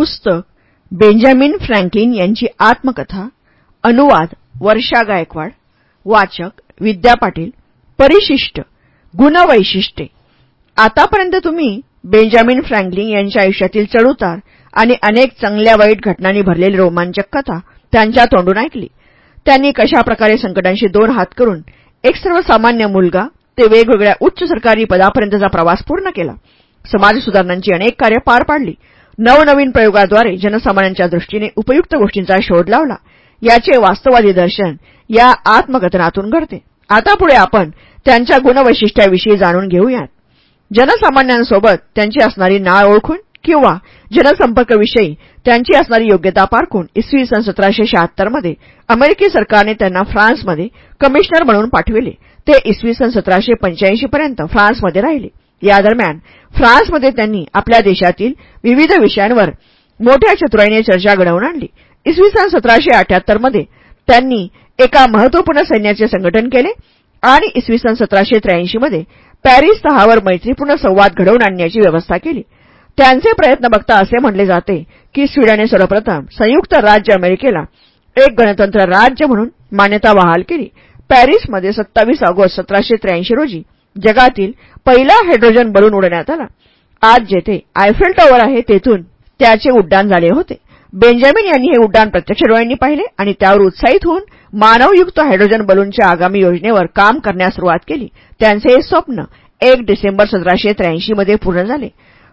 पुस्तक Benjamin Franklin यांची आत्मकथा अनुवाद वर्षा गायकवाड वाचक विद्या पाटील परिशिष्ट गुणवैशिष्ट्ये. आतापर्यंत तुम्ही बेंजामिन फ्रँकलिन यांच्या आयुष्यातील चढउतार आणि अनेक चांगल्या वाईट घटनांनी भरलेली रोमांचक कथा त्यांच्या तोंडून ऐकली. त्यांनी कशाप्रकारे संकटांशी दोन हात करून एक सर्वसामान्य मुलगा ते वेगवेगळ्या उच्च सरकारी पदापर्यंतचा प्रवास पूर्ण केला. समाज सुधारणांची अनेक कार्य पार पाडली. नवनवीन प्रयोगाद्वारे जनसामान्यांच्या दृष्टीने उपयुक्त गोष्टींचा शोध लावला. याचे वास्तववादी दर्शन या आत्मकथनातून घडते. आता पुढे आपण त्यांच्या गुणवैशिष्ट्याविषयी जाणून घेऊयात. जनसामान्यांसोबत त्यांची असणारी नाळ ओळखून किंवा जनसंपर्कविषयी त्यांची असणारी योग्यता पारखून इसवी सन सतराशे शहात्तरमध्ये अमेरिकी सरकारने त्यांना फ्रान्समध्ये कमिशनर म्हणून पाठविले. ते इसवी सन सतराशे पंच्याऐंशीपर्यंत फ्रान्समध्ये राहिले. या दरम्यान फ्रान्समध्ये त्यांनी आपल्या देशातील विविध विषयांवर मोठ्या चतुराईने चर्चा घडवून आणली. इसवी सन सतराशे अठ्याहत्तरमध्ये त्यांनी एका महत्त्वपूर्ण सैन्याचे संघटन केले आणि इसवी सन सतराशे त्र्याऐंशीमध्ये पॅरिस तहावर मैत्रीपूर्ण संवाद घडवून आणण्याची व्यवस्था केली. त्यांचे प्रयत्न बघता असे म्हटले जाते की स्वीडनने सर्वप्रथम संयुक्त राज्य अमेरिकेला एक गणतंत्र राज्य म्हणून मान्यता बहाल केली. पॅरिसमध्ये सत्तावीस ऑगस्ट सतराशे त्र्याऐंशी रोजी जगातील पहिला हायड्रोजन बलून उडवण्यात आला. आज जेथे आयफेल टॉवर आहे तेथून त्याचे उड्डाण झाले होते. बेंजामिन यांनी हे उड्डाण प्रत्यक्ष डोळ्यांनी पाहिले आणि त्यावर उत्साहित होऊन मानवयुक्त हायड्रोजन बलूनच्या आगामी योजनेवर काम करण्यास सुरुवात केली. त्यांचे हे स्वप्न एक डिसेंबर सतराशे त्र्याऐंशीमध्ये पूर्ण झाले.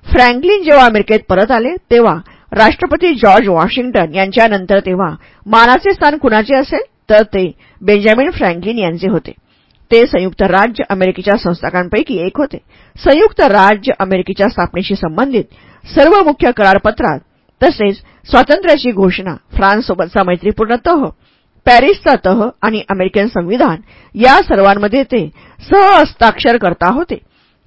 फ्रँकलिन जेव्हा अमेरिकेत परत आले तेव्हा राष्ट्रपती जॉर्ज वॉशिंग्टन यांच्यानंतर तेव्हा मानाचे स्थान कुणाचे असेल? तर ते बेंजामिन फ्रँकलिन यांचे होते. ते संयुक्त राज्य अमेरिकेच्या संस्थाकांपैकी एक होते. संयुक्त राज्य अमेरिकेच्या स्थापनेशी संबंधित सर्व मुख्य करारपत्रात तसेच स्वातंत्र्याची घोषणा फ्रान्ससोबतचा मैत्रीपूर्ण तह पॅरिसचा तह आणि अमेरिकन संविधान या सर्वांमध्ये ते सहहस्ताक्षर करता होते.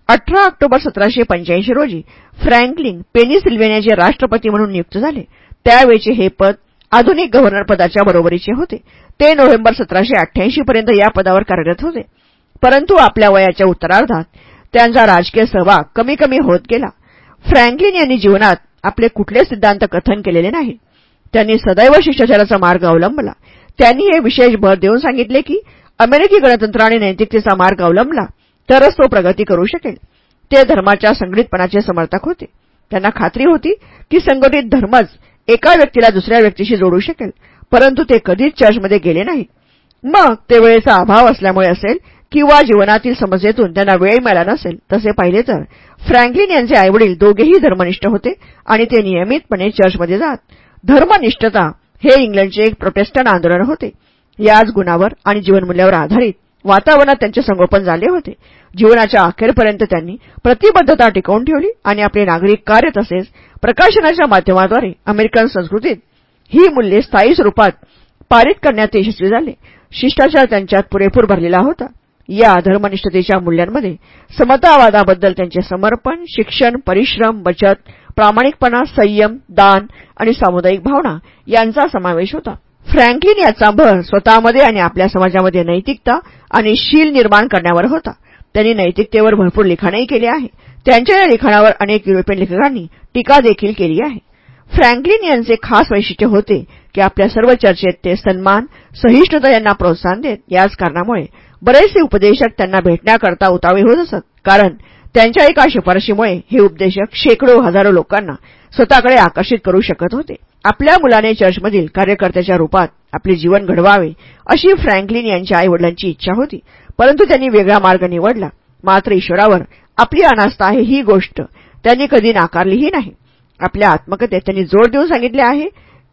अठरा ऑक्टोबर सतराशे पंच्याऐंशी रोजी फ्रँकलिन पेनिसिल्व्हेनियाचे राष्ट्रपती म्हणून नियुक्त झाले. त्यावेळचे हे पद आधुनिक गव्हर्नर पदाच्या बरोबरीचे होते. ते नोव्हेंबर सतराशे पर्यंत या पदावर कार्यरत होते. परंतु आपल्या वयाच्या उत्तरार्धात त्यांचा राजकीय सहभाग कमी कमी होत गेला. फ्रँकलिन यांनी जीवनात आपले कुठले सिद्धांत कथन केलेले नाही. त्यांनी सदैव शिष्टाचाराचा मार्ग अवलंबला. त्यांनी हे विशेष भर देऊन सांगितले की अमेरिकी गणतंत्राने नैतिकतेचा मार्ग अवलंबला तरच तो प्रगती करू शकेल. ते धर्माच्या संघटितपणाचे समर्थक होते. त्यांना खात्री होती की संघटित धर्मच एका व्यक्तीला दुसऱ्या व्यक्तीशी जोडू शकेल परंतु ते कधीच चर्चमध्ये गेले नाहीत मग ते वेळेचा अभाव असल्यामुळे असेल किंवा जीवनातील समस्येतून त्यांना वेळ मिळाला नसेल तसे पाहिले तर फ्रँकलिन यांचे आईवडील दोघेही धर्मनिष्ठ होते आणि ते नियमितपणे चर्चमध्ये जात. धर्मनिष्ठता हे इंग्लंडचे एक प्रोटेस्टंट आंदोलन होते. याच गुणावर आणि जीवनमूल्यावर आधारित वातावरणात त्यांचे संगोपन झाले होते. जीवनाच्या अखेरपर्यंत त्यांनी प्रतिबद्धता टिकवून ठेवली आणि आपले नागरिक कार्य तसेच प्रकाशनाच्या माध्यमाद्वारे अमेरिकन संस्कृतीत ही मूल्ये स्थायी स्वरूपात पारित करण्यात यशस्वी झाले. शिष्टाचार त्यांच्यात पुरेपूर भरलेला होता. या धर्मनिष्ठतेच्या मूल्यांमध्ये समतावादाबद्दल त्यांचे समर्पण शिक्षण परिश्रम बचत प्रामाणिकपणा संयम दान आणि सामुदायिक भावना यांचा समावेश होता. फ्रँकलिन याचा भर स्वतःमध्ये आणि आपल्या समाजामध्ये नैतिकता आणि शील निर्माण करण्यावर होता. त्यांनी नैतिकतेवर भरपूर लिखाणही केले आहे. त्यांच्या या लिखाणावर अनेक युरोपियन लेखकांनी टीका देखील केली आहे. फ्रँकलिन यांचे खास वैशिष्ट्य होते की आपल्या सर्व चर्चेत ते सन्मान सहिष्णुता यांना प्रोत्साहन देत याच कारणामुळे बरेचसे उपदेशक त्यांना भेटण्याकरता उतावे होत असत कारण त्यांच्या एका शिफारशीमुळे हे उपदेशक शेकडो हजारो लोकांना स्वतःकडे आकर्षित करू शकत होते. आपल्या मुलाने चर्चमधील कार्यकर्त्याच्या रूपात आपले जीवन घडवावे अशी फ्रँकलिन यांच्या आईवडिलांची इच्छा होती परंतु त्यांनी वेगळा मार्ग निवडला. मात्र ईश्वरावर आपली अनास्था आहे ही गोष्ट. त्यांनी कधी नाकारलीही नाही. आपल्या आत्मकथेत त्यांनी जोर देऊन सांगितले आहे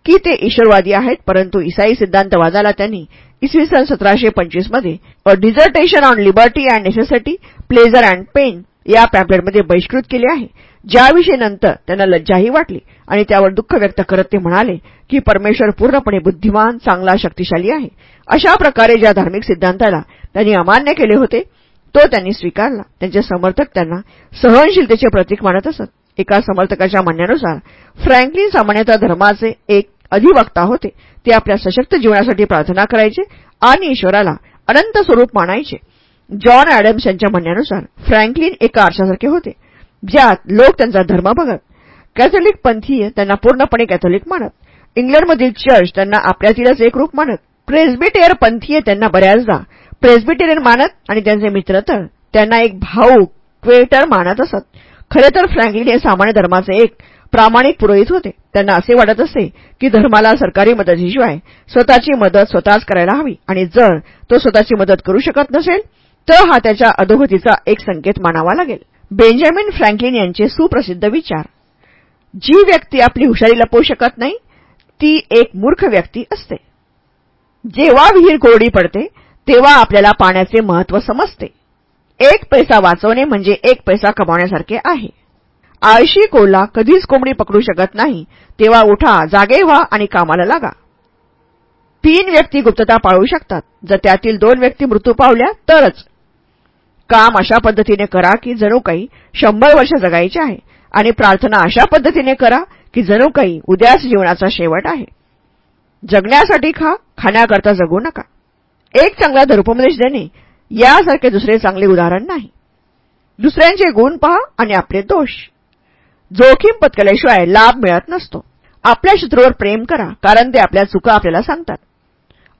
की ते ईश्वरवादी आहेत परंतु इसाई सिद्धांतवादाला त्यांनी इसवी सन सतराशे पंचवीसमध्ये a dissertation on liberty and necessity pleasure and pain या पॅम्पलेटमध्ये बहिष्कृत केले आहे. ज्याविषयी नंतर त्यांना लज्जाही वाटली आणि त्यावर दुःख व्यक्त करत ते म्हणाले की परमेश्वर पूर्णपणे बुद्धिमान चांगला शक्तिशाली आहे. अशा प्रकारे ज्या धार्मिक सिद्धांताला त्यांनी अमान्य केले होते तो त्यांनी स्वीकारला. त्यांचे समर्थक त्यांना सहनशीलतेचे प्रतीक मानत असत. एका समर्थकाच्या म्हणण्यानुसार फ्रँकलिन सामान्यतः धर्माचे एक अधिवक्ता होते. ते आपल्या सशक्त जीवनासाठी प्रार्थना करायचे आणि ईश्वराला अनंत स्वरूप मानायचे. जॉन ॲडम्स यांच्या म्हणण्यानुसार फ्रँकलिन एका आरशासारखे होते ज्यात लोक त्यांचा धर्म बघत कॅथोलिक पंथीय त्यांना पूर्णपणे कॅथोलिक मानत इंग्लंडमधील चर्च त्यांना आपल्यातीलच एक रूप मानत प्रेस्बिटेअर पंथीय त्यांना बऱ्याचदा प्रेस्बिटेरियन मानत आणि त्यांचे मित्र तर त्यांना एक भाऊक क्वेटर मानत असत. खरे तर फ्रँकलिन हे सामान्य धर्माचे एक प्रामाणिक पुरोहित होते. त्यांना असे वाटत असे की धर्माला सरकारी मदतीशिवाय स्वतःची मदत स्वतःच करायला हवी आणि जर तो स्वतःची मदत करू शकत नसेल तर हा त्याच्या अधोगतीचा एक संकेत मानावा लागेल. बेंजामिन फ्रँकलिन यांचे सुप्रसिद्ध विचार. जी व्यक्ती आपली हुशारी लपवू शकत नाही ती एक मूर्ख व्यक्ती असते. जेव्हा विहीर कोरडी पडते तेव्हा आपल्याला पाण्याचे महत्त्व समजते. एक पैसा वाचवणे म्हणजे एक पैसा कमावण्यासारखे आहे. आळशी कोल्हा कधीच कोंबडी पकडू शकत नाही. तेव्हा उठा जागे व्हा आणि कामाला लागा. तीन व्यक्ती गुप्तता पाळू शकतात. जर त्यातील दोन व्यक्ती मृत्यू पावल्या तरच. काम अशा पद्धतीने करा की जणू काही शंभर वर्ष जगायचे आहे. आणि प्रार्थना अशा पद्धतीने करा की जणू काही उद्याच जीवनाचा शेवट आहे. जगण्यासाठी खा खाण्याकरता जगू नका. एक चांगला धर्मोपदेश देणे यासारखे दुसरे चांगले उदाहरण नाही. दुसऱ्यांचे गुण पहा आणि आपले दोष. जोखीम पत्करल्याशिवाय लाभ मिळत नसतो. आपल्या शत्रूवर प्रेम करा कारण ते आपल्या चुका आपल्याला सांगतात.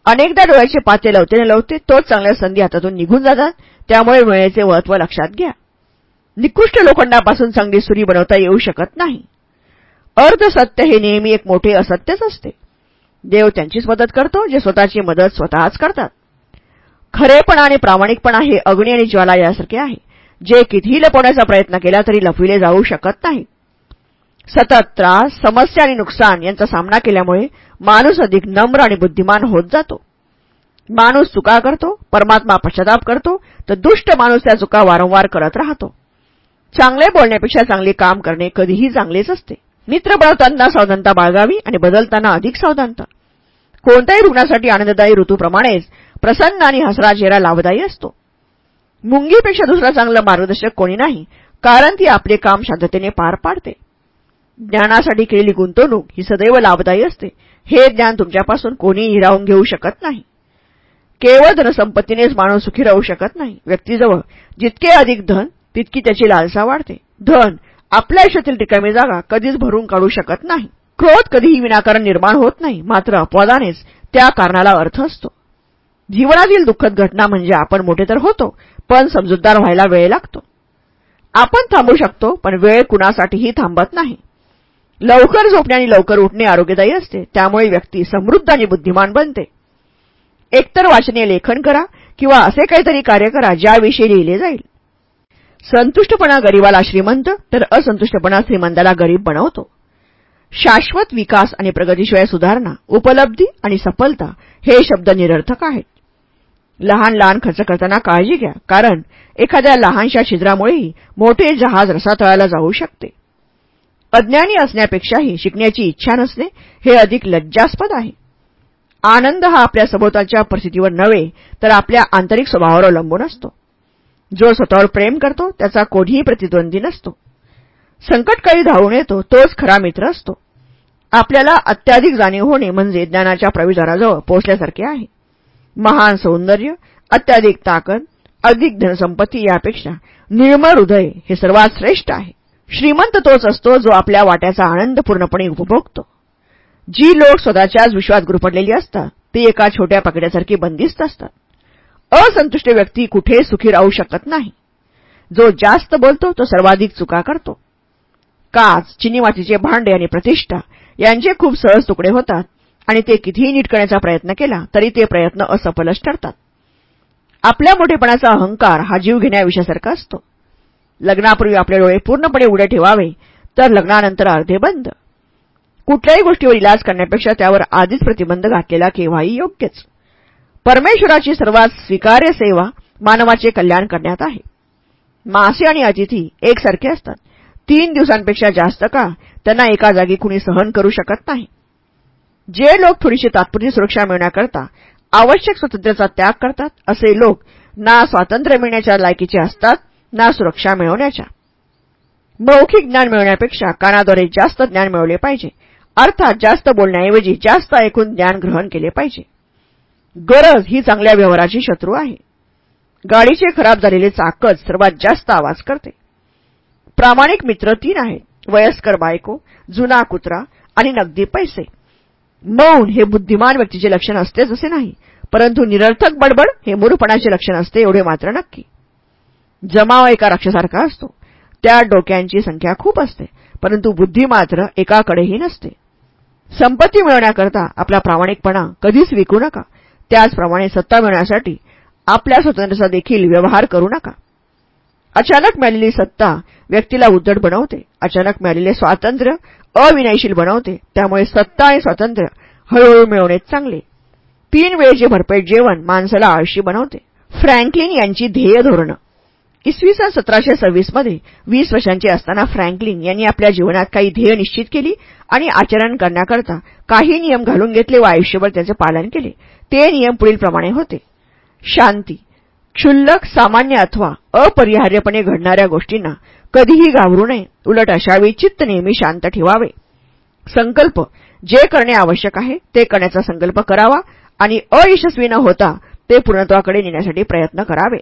अनेकदा डोळ्याचे पाते लवते न लवते तोच चांगल्या संधी हातातून निघून जातात. त्यामुळे वेळेचे महत्त्व लक्षात घ्या. निकृष्ट लोखंडापासून चांगली सुरी बनवता येऊ शकत नाही. अर्धसत्य हे नेहमी एक मोठे असत्यच असते. देव त्यांचीच मदत करतो जे स्वतःची मदत स्वतःच करतात. खरेपणा आणि प्रामाणिकपणा हे अग्नी आणि ज्वाला यासारखे आहे. जे कितीही लपवण्याचा प्रयत्न केला तरी लपविले जाऊ शकत नाही. सतत त्रास समस्या आणि नुकसान यांचा सामना केल्यामुळे माणूस अधिक नम्र आणि बुद्धिमान होत जातो. माणूस चुका करतो परमात्मा पश्चाताप करतो तर दुष्ट माणूस त्या चुका वारंवार करत राहतो. चांगले बोलण्यापेक्षा चांगले काम करणे कधीही चांगलेच असते. मित्र बनवताना सावधानता बाळगावी आणि बदलताना अधिक सावधानता. कोणत्याही रुग्णासाठी आनंददायी ऋतूप्रमाणेच प्रसन्न आणि हसरा चेहरा लाभदायी असतो. मुंगीपेक्षा दुसरा चांगला मार्गदर्शक कोणी नाही कारण ती आपले काम शांततेने पार पाडते. ज्ञानासाठी केलेली गुंतवणूक ही सदैव लाभदायी असते. हे ज्ञान तुमच्यापासून कोणी हिरावून घेऊ शकत नाही. केवळ धनसंपत्तीनेच माणूस सुखी राहू शकत नाही. व्यक्तीजवळ जितके अधिक धन तितकी त्याची लालसा वाढते. धन आपल्या आयुष्यातील रिकामी जागा कधीच भरून काढू शकत नाही. क्रोध कधीही विनाकारण निर्माण होत नाही मात्र अपवादानेच त्या कारणाला अर्थ असतो. जीवनातील दुःखद घटना म्हणजे आपण मोठे तर होतो पण समजूतदार व्हायला वेळ लागतो. आपण थांबू शकतो पण वेळ कुणासाठीही थांबत नाही. लवकर झोपणे आणि लवकर उठणे आरोग्यदायी असते त्यामुळे व्यक्ती समृद्ध आणि बुद्धिमान बनते. एकतर वाचनीय लेखन करा किंवा असे काहीतरी कार्य करा ज्याविषयी लिहिले जाईल. संतुष्टपणा गरीबाला श्रीमंत तर असंतुष्टपणा श्रीमंताला गरीब बनवतो. शाश्वत विकास आणि प्रगतीशिवाय सुधारणा उपलब्धी आणि सफलता हे शब्द निरर्थक आहेत. लहान लहान खर्च करताना काळजी घ्या कारण एखाद्या लहानशा छिद्रामुळेही मोठे जहाज रसातळाला जाऊ शकते. अज्ञानी असण्यापेक्षाही शिकण्याची इच्छा नसणे हे अधिक लज्जास्पद आहे. आनंद हा आपल्या सभोवतालच्या परिस्थितीवर नव्हे तर आपल्या आंतरिक स्वभावावर अवलंबून असतो. जो स्वतःवर प्रेम करतो त्याचा कोणीही प्रतिद्वंदी नसतो. संकटकाळी धावून येतो तोच खरा मित्र असतो. आपल्याला अत्याधिक जाणीव होणे म्हणजे ज्ञानाच्या प्रविधाराजवळ पोहोचल्यासारखे आहे. महान सौंदर्य अत्याधिक ताकद अधिक धनसंपत्ती यापेक्षा निर्मळ हृदय हे सर्वात श्रेष्ठ आहे. श्रीमंत तोच असतो जो आपल्या वाट्याचा आनंद पूर्णपणे उपभोगतो. जी लोक स्वतःच्याच विश्वात गुरफडलेली असतात ती एका छोट्या पकड्यासारखी बंदिस्त असतात. असंतुष्ट व्यक्ती कुठे सुखी राहू शकत नाही. जो जास्त बोलतो तो सर्वाधिक चुका करतो. काच चिनीमातीचे भांडे आणि प्रतिष्ठा यांचे खूप सहज तुकडे होतात आणि ते कितीही नीट करण्याचा प्रयत्न केला तरी ते प्रयत्न असफलच ठरतात. आपल्या मोठेपणाचा अहंकार हा जीव घेण्याविषयासारखा असतो. लग्नापूर्वी आपले डोळे पूर्णपणे उडे ठेवावे तर लग्नानंतर अर्धे बंद. कुठल्याही गोष्टीवर इलाज करण्यापेक्षा त्यावर आधीच प्रतिबंध घातलेला केव्हाही योग्यच. परमेश्वराची सर्वात स्वीकार्य सेवा मानवाचे कल्याण करण्यात आहे. मासे आणि अतिथी एकसारखे असतात. तीन दिवसांपेक्षा जास्त काळ त्यांना एका जागी कुणी सहन करू शकत नाही. जे लोक थोडीशी तात्पुरती सुरक्षा मिळण्याकरता आवश्यक स्वातंत्र्याचा त्याग करतात असे लोक ना स्वातंत्र्य मिळण्याच्या लायकीचे असतात ना सुरक्षा मिळवण्याच्या. मौखिक ज्ञान मिळवण्यापेक्षा कानाद्वारे जास्त ज्ञान मिळवले पाहिजे. अर्थात जास्त बोलण्याऐवजी जास्त ऐकून ज्ञान ग्रहण केले पाहिजे. गरज ही चांगल्या व्यवहाराची शत्रू आहे. गाडीचे खराब झालेले चाकच सर्वात जास्त आवाज करते. प्रामाणिक मित्र तीन आहेत. वयस्कर बायको जुना कुत्रा आणि नगदी पैसे. मौन हे बुद्धिमान व्यक्तीचे लक्षण असते असे नाही परंतु निरर्थक बडबड हे मूर्खपणाचे लक्षण असते एवढे मात्र नक्की. जमाव एका राक्षसारखा असतो. त्या डोक्यांची संख्या खूप असते परंतु बुद्धी मात्र एकाकडेही नसते. संपत्ती मिळवण्याकरता आपला प्रामाणिकपणा कधीच विकू नका. त्याचप्रमाणे सत्ता मिळण्यासाठी आपल्या स्वतंत्रचा देखील व्यवहार करू नका. अचानक मिळालेली सत्ता व्यक्तीला उद्धट बनवते. अचानक मिळालेले स्वातंत्र्य अविनयशील बनवते. त्यामुळे सत्ता आणि स्वातंत्र्य हळूहळू मिळवणेच चांगले. तीन वेळेचे भरपेट जेवण माणसाला आळशी बनवते. फ्रँकलिन यांची ध्येय धोरणं. इसवी सन सतराशे सव्वीसमध्ये वीस वर्षांचे असताना फ्रँकलिन यांनी आपल्या जीवनात काही ध्येय निश्चित केली आणि आचरण करण्याकरता काही नियम घालून घेतले व आयुष्यभर त्याचे पालन केले. ते नियम पुढीलप्रमाणे होते. शांती क्षुल्लक सामान्य अथवा अपरिहार्यपणे घडणाऱ्या गोष्टींना कधीही घाबरू नये. उलट अशावेळी चित्त नेहमी शांत ठेवावे. संकल्प जे करणे आवश्यक आहे ते करण्याचा संकल्प करावा आणि अयशस्वी न होता ते पूर्णत्वाकडे नेण्यासाठी प्रयत्न करावे.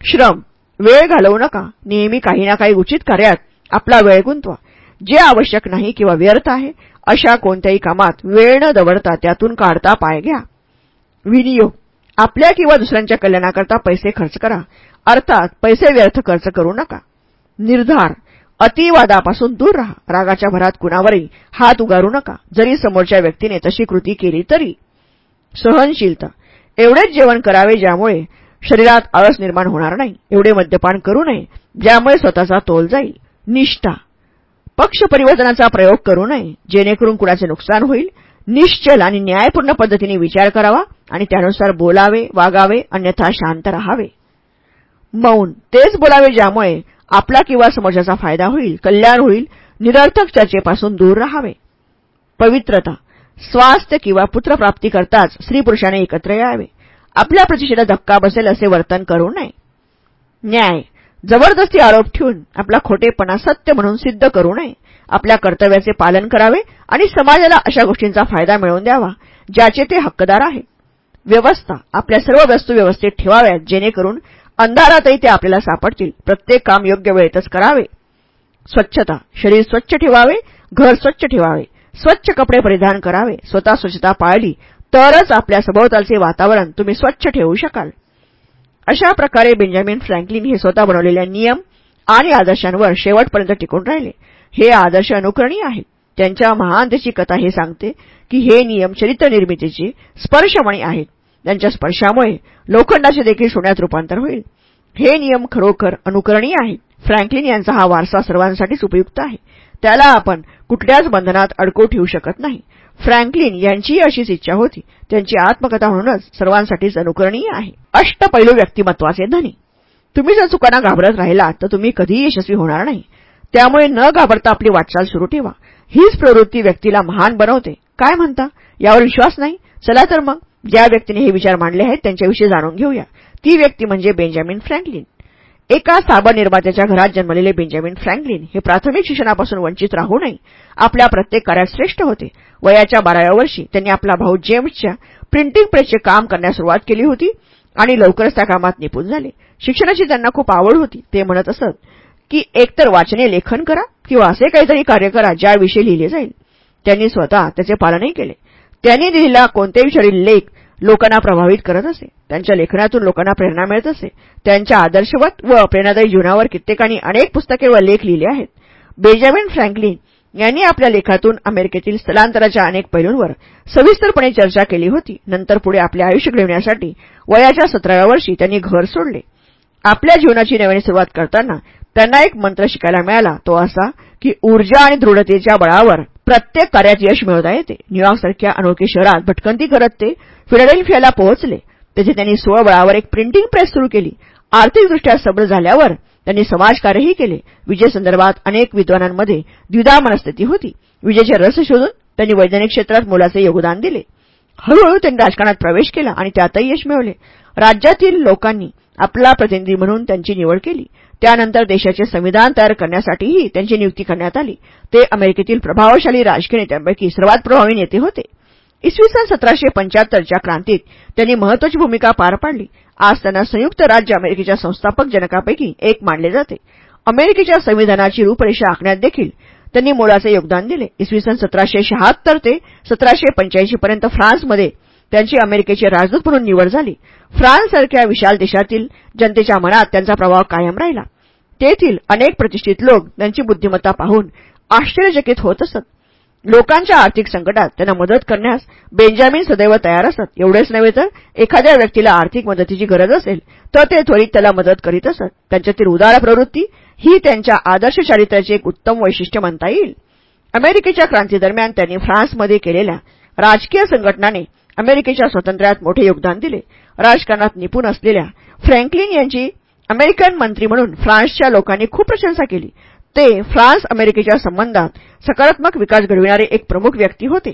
श्रम वेळ घालवू नका. नेहमी काही ना काही उचित कार्यात आपला वेळ गुंतवा. जे आवश्यक नाही किंवा व्यर्थ आहे अशा कोणत्याही कामात वेळ न दवडता त्यातून काढता पाय घ्या. विनियोग. आपल्या किंवा दुसऱ्यांच्या कल्याणाकरता पैसे खर्च करा. अर्थात पैसे व्यर्थ खर्च करू नका. निर्धार. अतिवादापासून दूर राहा. रागाच्या भरात कुणावरही हात उगारू नका. जरी समोरच्या व्यक्तीने तशी कृती केली तरी. सहनशीलता. एवढेच जेवण करावे ज्यामुळे शरीरात आळस निर्माण होणार नाही. एवढे मद्यपान करू नये ज्यामुळे स्वतःचा तोल जाईल. निष्ठा. पक्ष परिवर्तनाचा प्रयोग करू नये जेणेकरून कुणाचे नुकसान होईल. निश्चल आणि न्यायपूर्ण पद्धतीने विचार करावा आणि त्यानुसार बोलावे वागावे अन्यथा शांत राहावे. मौन. तेच बोलावे ज्यामुळे आपला किंवा समाजाचा फायदा होईल कल्याण होईल निरर्थक चर्चेपासून दूर राहावे. पवित्रता. स्वास्थ्य किंवा पुत्रप्राप्ती करताच स्त्री पुरुषाने एकत्र यावे. आपल्या प्रतिष्ठेला धक्का बसेल असे वर्तन करू नये. न्याय. जबरदस्ती आरोप ठेवून आपला खोटेपणा सत्य म्हणून सिद्ध करू नये. आपल्या कर्तव्याचे पालन करावे आणि समाजाला अशा गोष्टींचा फायदा मिळवून द्यावा ज्याचे ते हक्कदार आहेत व्यवस्था. आपल्या सर्व वस्तू व्यवस्थेत ठेवाव्यात जेणेकरून अंधारातही ते आपल्याला सापडतील. प्रत्येक काम योग्य वेळेतच करावे. स्वच्छता. शरीर स्वच्छ ठेवावे घर स्वच्छ ठेवावे. स्वच्छ कपडे परिधान करावे. स्वतः स्वच्छता पाळली तरच आपल्या सभोवतालचे वातावरण तुम्ही स्वच्छ ठेवू शकाल. अशा प्रकारे बेंजामिन फ्रँकलिन हे स्वतः बनवलेल्या नियम आणि आदर्शांवर शेवटपर्यंत टिकून राहिले. हे आदर्श अनुकरणीय आहेत त्यांच्या महानतेची कथा हे सांगते की हे नियम चरित्र निर्मितीचे स्पर्शमणी आहेत. त्यांच्या स्पर्शामुळे लोखंडाचे देखील सोन्यात रूपांतर होईल. हे नियम खरोखर अनुकरणीय आहेत फ्रँकलिन यांचा हा वारसा सर्वांसाठीच उपयुक्त आहे. त्याला आपण कुठल्याच बंधनात अडकवू ठेवू शकत नाही. फ्रँकलिन यांचीही अशीच इच्छा होती. त्यांची आत्मकथा म्हणूनच सर्वांसाठीच अनुकरणीय आहे. अष्टपैलू व्यक्तिमत्वाचे धनी. तुम्ही जर चुकांना घाबरत राहिलात तर तुम्ही कधीही यशस्वी होणार नाही. त्यामुळे न घाबरता आपली वाटचाल सुरू ठेवा. हीच प्रवृत्ती व्यक्तीला महान बनवते. काय म्हणता? यावर विश्वास नाही? चला तर मग ज्या व्यक्तीने हे विचार मांडले आहेत त्यांच्याविषयी जाणून घेऊया. ती व्यक्ती म्हणजे बेंजामिन फ्रँकलिन. एका साबण निर्मात्याच्या घरात जन्मलेले बेंजामिन फ्रँकलिन हे प्राथमिक शिक्षणापासून वंचित राहू नये. आपल्या प्रत्येक कार्यात श्रेष्ठ होते. वयाच्या बाराव्या वर्षी त्यांनी आपला भाऊ जेम्सच्या प्रिंटिंग प्रेसचे काम करण्यास सुरुवात केली होती आणि लवकरच त्या कामात निपुण झाले. शिक्षणाची त्यांना खूप आवड होती. ते म्हणत असत की एकतर वाचने लेखन करा किंवा असे काहीतरी कार्य करा ज्याविषयी लिहिले जाईल. त्यांनी स्वतः त्याचे पालनही केले. त्यांनी लिहिलेला कोणत्याही शरीर लेख लोकांना प्रभावित करत असे. त्यांच्या लेखनातून लोकांना प्रेरणा मिळत असे. त्यांच्या आदर्शवत व प्रेरणादायी जीवनावर कित्येकांनी अनेक पुस्तके व लेख लिहिले आहेत. बेंजामिन फ्रँकलिन यांनी आपल्या लेखातून अमेरिकेतील स्थलांतराच्या अनेक पैलूंवर सविस्तरपणे चर्चा केली होती. नंतर पुढे आपले आयुष्य घडविण्यासाठी वयाच्या सतराव्या वर्षी त्यांनी घर सोडले. आपल्या जीवनाची नव्याने सुरुवात करताना त्यांना एक मंत्र शिकायला मिळाला तो असा की ऊर्जा आणि दृढतेच्या बळावर प्रत्येक कार्यात यश मिळवता येते. न्यूयॉर्कसारख्या अनोळखी शहरात भटकंती करत ते फिलाडेल्फियाला पोहोचले. तेथे त्यांनी स्वबळावर एक प्रिंटिंग प्रेस सुरू केली. आर्थिकदृष्ट्या सबळ झाल्यावर त्यांनी समाजकार्यही केले. विजेसंदर्भात अनेक विद्वानांमध्ये द्विधा मनस्थिती होती. विजेचे रस शोधून त्यांनी वैज्ञानिक क्षेत्रात मोलाचे योगदान दिले. हळूहळू त्यांनी राजकारणात प्रवेश केला आणि त्यातही यश मिळवले. राज्यातील लोकांनी आपला प्रतिनिधी म्हणून त्यांची निवड केली. त्यानंतर देशाचे संविधान तयार करण्यासाठीही त्यांची नियुक्ती करण्यात आली. ते अमेरिकेतील प्रभावशाली राजकीय नेत्यांपैकी सर्वात प्रभावी नेते होते. इसवी सन सतराशे पंच्याहत्तरच्या क्रांतीत त्यांनी महत्वाची भूमिका पार पाडली. आज त्यांना संयुक्त राज्य अमेरिकेच्या संस्थापक जनकापैकी एक मानले जाते. अमेरिकेच्या संविधानाची रूपरेषा आखण्यात देखील त्यांनी मोलाचे योगदान दिले. इसवी सन सतराशे शहात्तर ते सतराशे पंच्याऐंशी पर्यंत फ्रान्समध्ये त्यांची अमेरिकेचे राजदूत म्हणून निवड झाली. फ्रान्ससारख्या विशाल देशातील जनतेच्या मनात त्यांचा प्रभाव कायम राहिला. तेथील अनेक प्रतिष्ठित लोक त्यांची बुद्धिमत्ता पाहून आश्चर्यचकित होत असत. लोकांच्या आर्थिक संकटात त्यांना मदत करण्यास बेंजामिन सदैव तयार असत. एवढेच नव्हे तर एखाद्या व्यक्तीला आर्थिक मदतीची गरज असेल तर ते त्वरित त्याला मदत करीत असत. त्यांच्यातील उदार प्रवृत्ती ही त्यांच्या आदर्श चारित्र्याचे एक उत्तम वैशिष्ट्य म्हणता येईल. अमेरिकेच्या क्रांतीदरम्यान त्यांनी फ्रान्समध्ये केलेल्या राजकीय संघटनाने अमेरिकेच्या स्वातंत्र्यात मोठे योगदान दिले. राजकारणात निपुण असलेल्या फ्रँकलिन यांची अमेरिकन मंत्री म्हणून फ्रान्सच्या लोकांनी खूप प्रशंसा केली. ते फ्रान्स अमेरिकेच्या संबंधात सकारात्मक विकास घडविणारे एक प्रमुख व्यक्ती होते.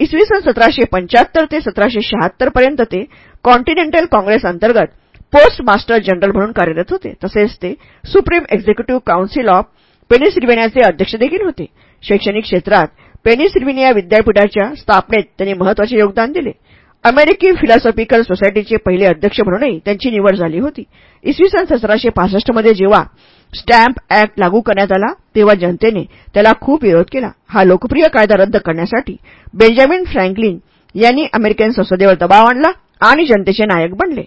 इसवी सन सतराशे पंच्याहत्तर ते सतराशे शहात्तर पर्यंत ते कॉन्टिनेंटल काँग्रेस अंतर्गत पोस्ट मास्टर जनरल म्हणून कार्यरत होते. तसेच ते सुप्रीम एक्झिक्युटिव्ह काउन्सिल ऑफ पेनिसिल्व्हेनियाचे अध्यक्ष देखील होते. शैक्षणिक क्षेत्रात पेनिसिल्व्हेनिया विद्यापीठाच्या स्थापनेत त्यांनी महत्त्वाचे योगदान दिले. अमेरिकी फिलॉसॉफिकल सोसायटीचे पहिले अध्यक्ष म्हणूनही त्यांची निवड झाली होती. इसवी सन सतराशे पासष्टमध्ये जेव्हा स्टॅम्प अॅक्ट लागू करण्यात आला तेव्हा जनतेने त्याला खूप विरोध केला. हा लोकप्रिय कायदा रद्द करण्यासाठी बेंजामिन फ्रँकलिन यांनी अमेरिकन संसदेवर दबाव आणला आणि जनतेचे नायक बनले.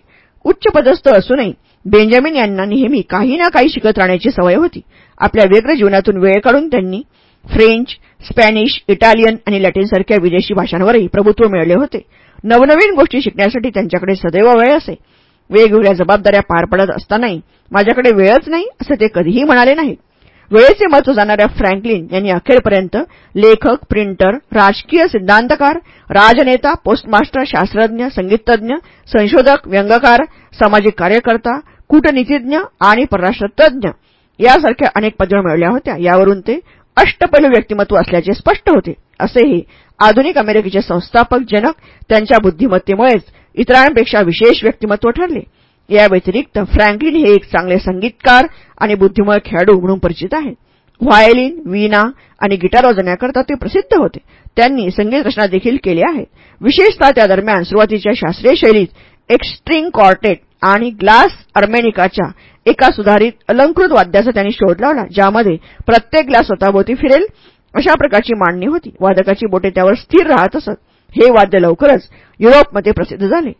उच्चपदस्थ असूनही बेंजामिन यांना नेहमी काही ना काही शिकत राहण्याची सवय होती. आपल्या व्यग्र जीवनातून वेळ काढून त्यांनी फ्रेंच स्पॅनिश इटालियन आणि लॅटिनसारख्या विदेशी भाषांवरही प्रभुत्व मिळवले होते. नवनवीन गोष्टी शिकण्यासाठी त्यांच्याकडे सदैव वेळ असे. वेगवेगळ्या जबाबदाऱ्या पार पडत असतानाही माझ्याकडे वेळच नाही असं ते कधीही म्हणाले नाहीत. वेळेचे महत्त्व जाणाऱ्या फ्रँकलिन यांनी अखेरपर्यंत लेखक प्रिंटर राजकीय सिद्धांतकार राजनेता पोस्टमास्टर शास्त्रज्ञ संगीतज्ञ संशोधक व्यंगकार सामाजिक कार्यकर्ता कूटनीतिज्ञ आणि परराष्ट्रतज्ञ यासारख्या अनेक पदव्या मिळवल्या होत्या. यावरून ते अष्टपैलू व्यक्तिमत्व असल्याचे स्पष्ट होते. असेही आधुनिक अमेरिकेचे संस्थापक जनक त्यांच्या बुद्धिमत्तेमुळेच इतरांपेक्षा विशेष व्यक्तिमत्व ठरले. या व्यतिरिक्त फ्रँकलिन हे एक चांगले संगीतकार आणि बुद्धिमळ खेळाडू म्हणून परिचित आहेत. व्हायोलिन वीणा आणि गिटार वाजवण्याकरता ते प्रसिद्ध होते. त्यांनी संगीत रचना देखील केल्या आहेत विशेषतः त्या दरम्यान सुरुवातीच्या शास्त्रीय शैलीत एक स्ट्रिंग क्वार्टेट आणि ग्लास अर्मेनिकाच्या एका सुधारित अलंकृत वाद्याचा त्यांनी शोध लावला ज्यामध्ये प्रत्येक ग्लास स्वतःभोवती फिरेल अशा प्रकारची मांडणी होती. वादकाची बोटे त्यावर स्थिर राहत असत. हे वाद्य लवकरच युरोपमध्ये प्रसिद्ध झाले.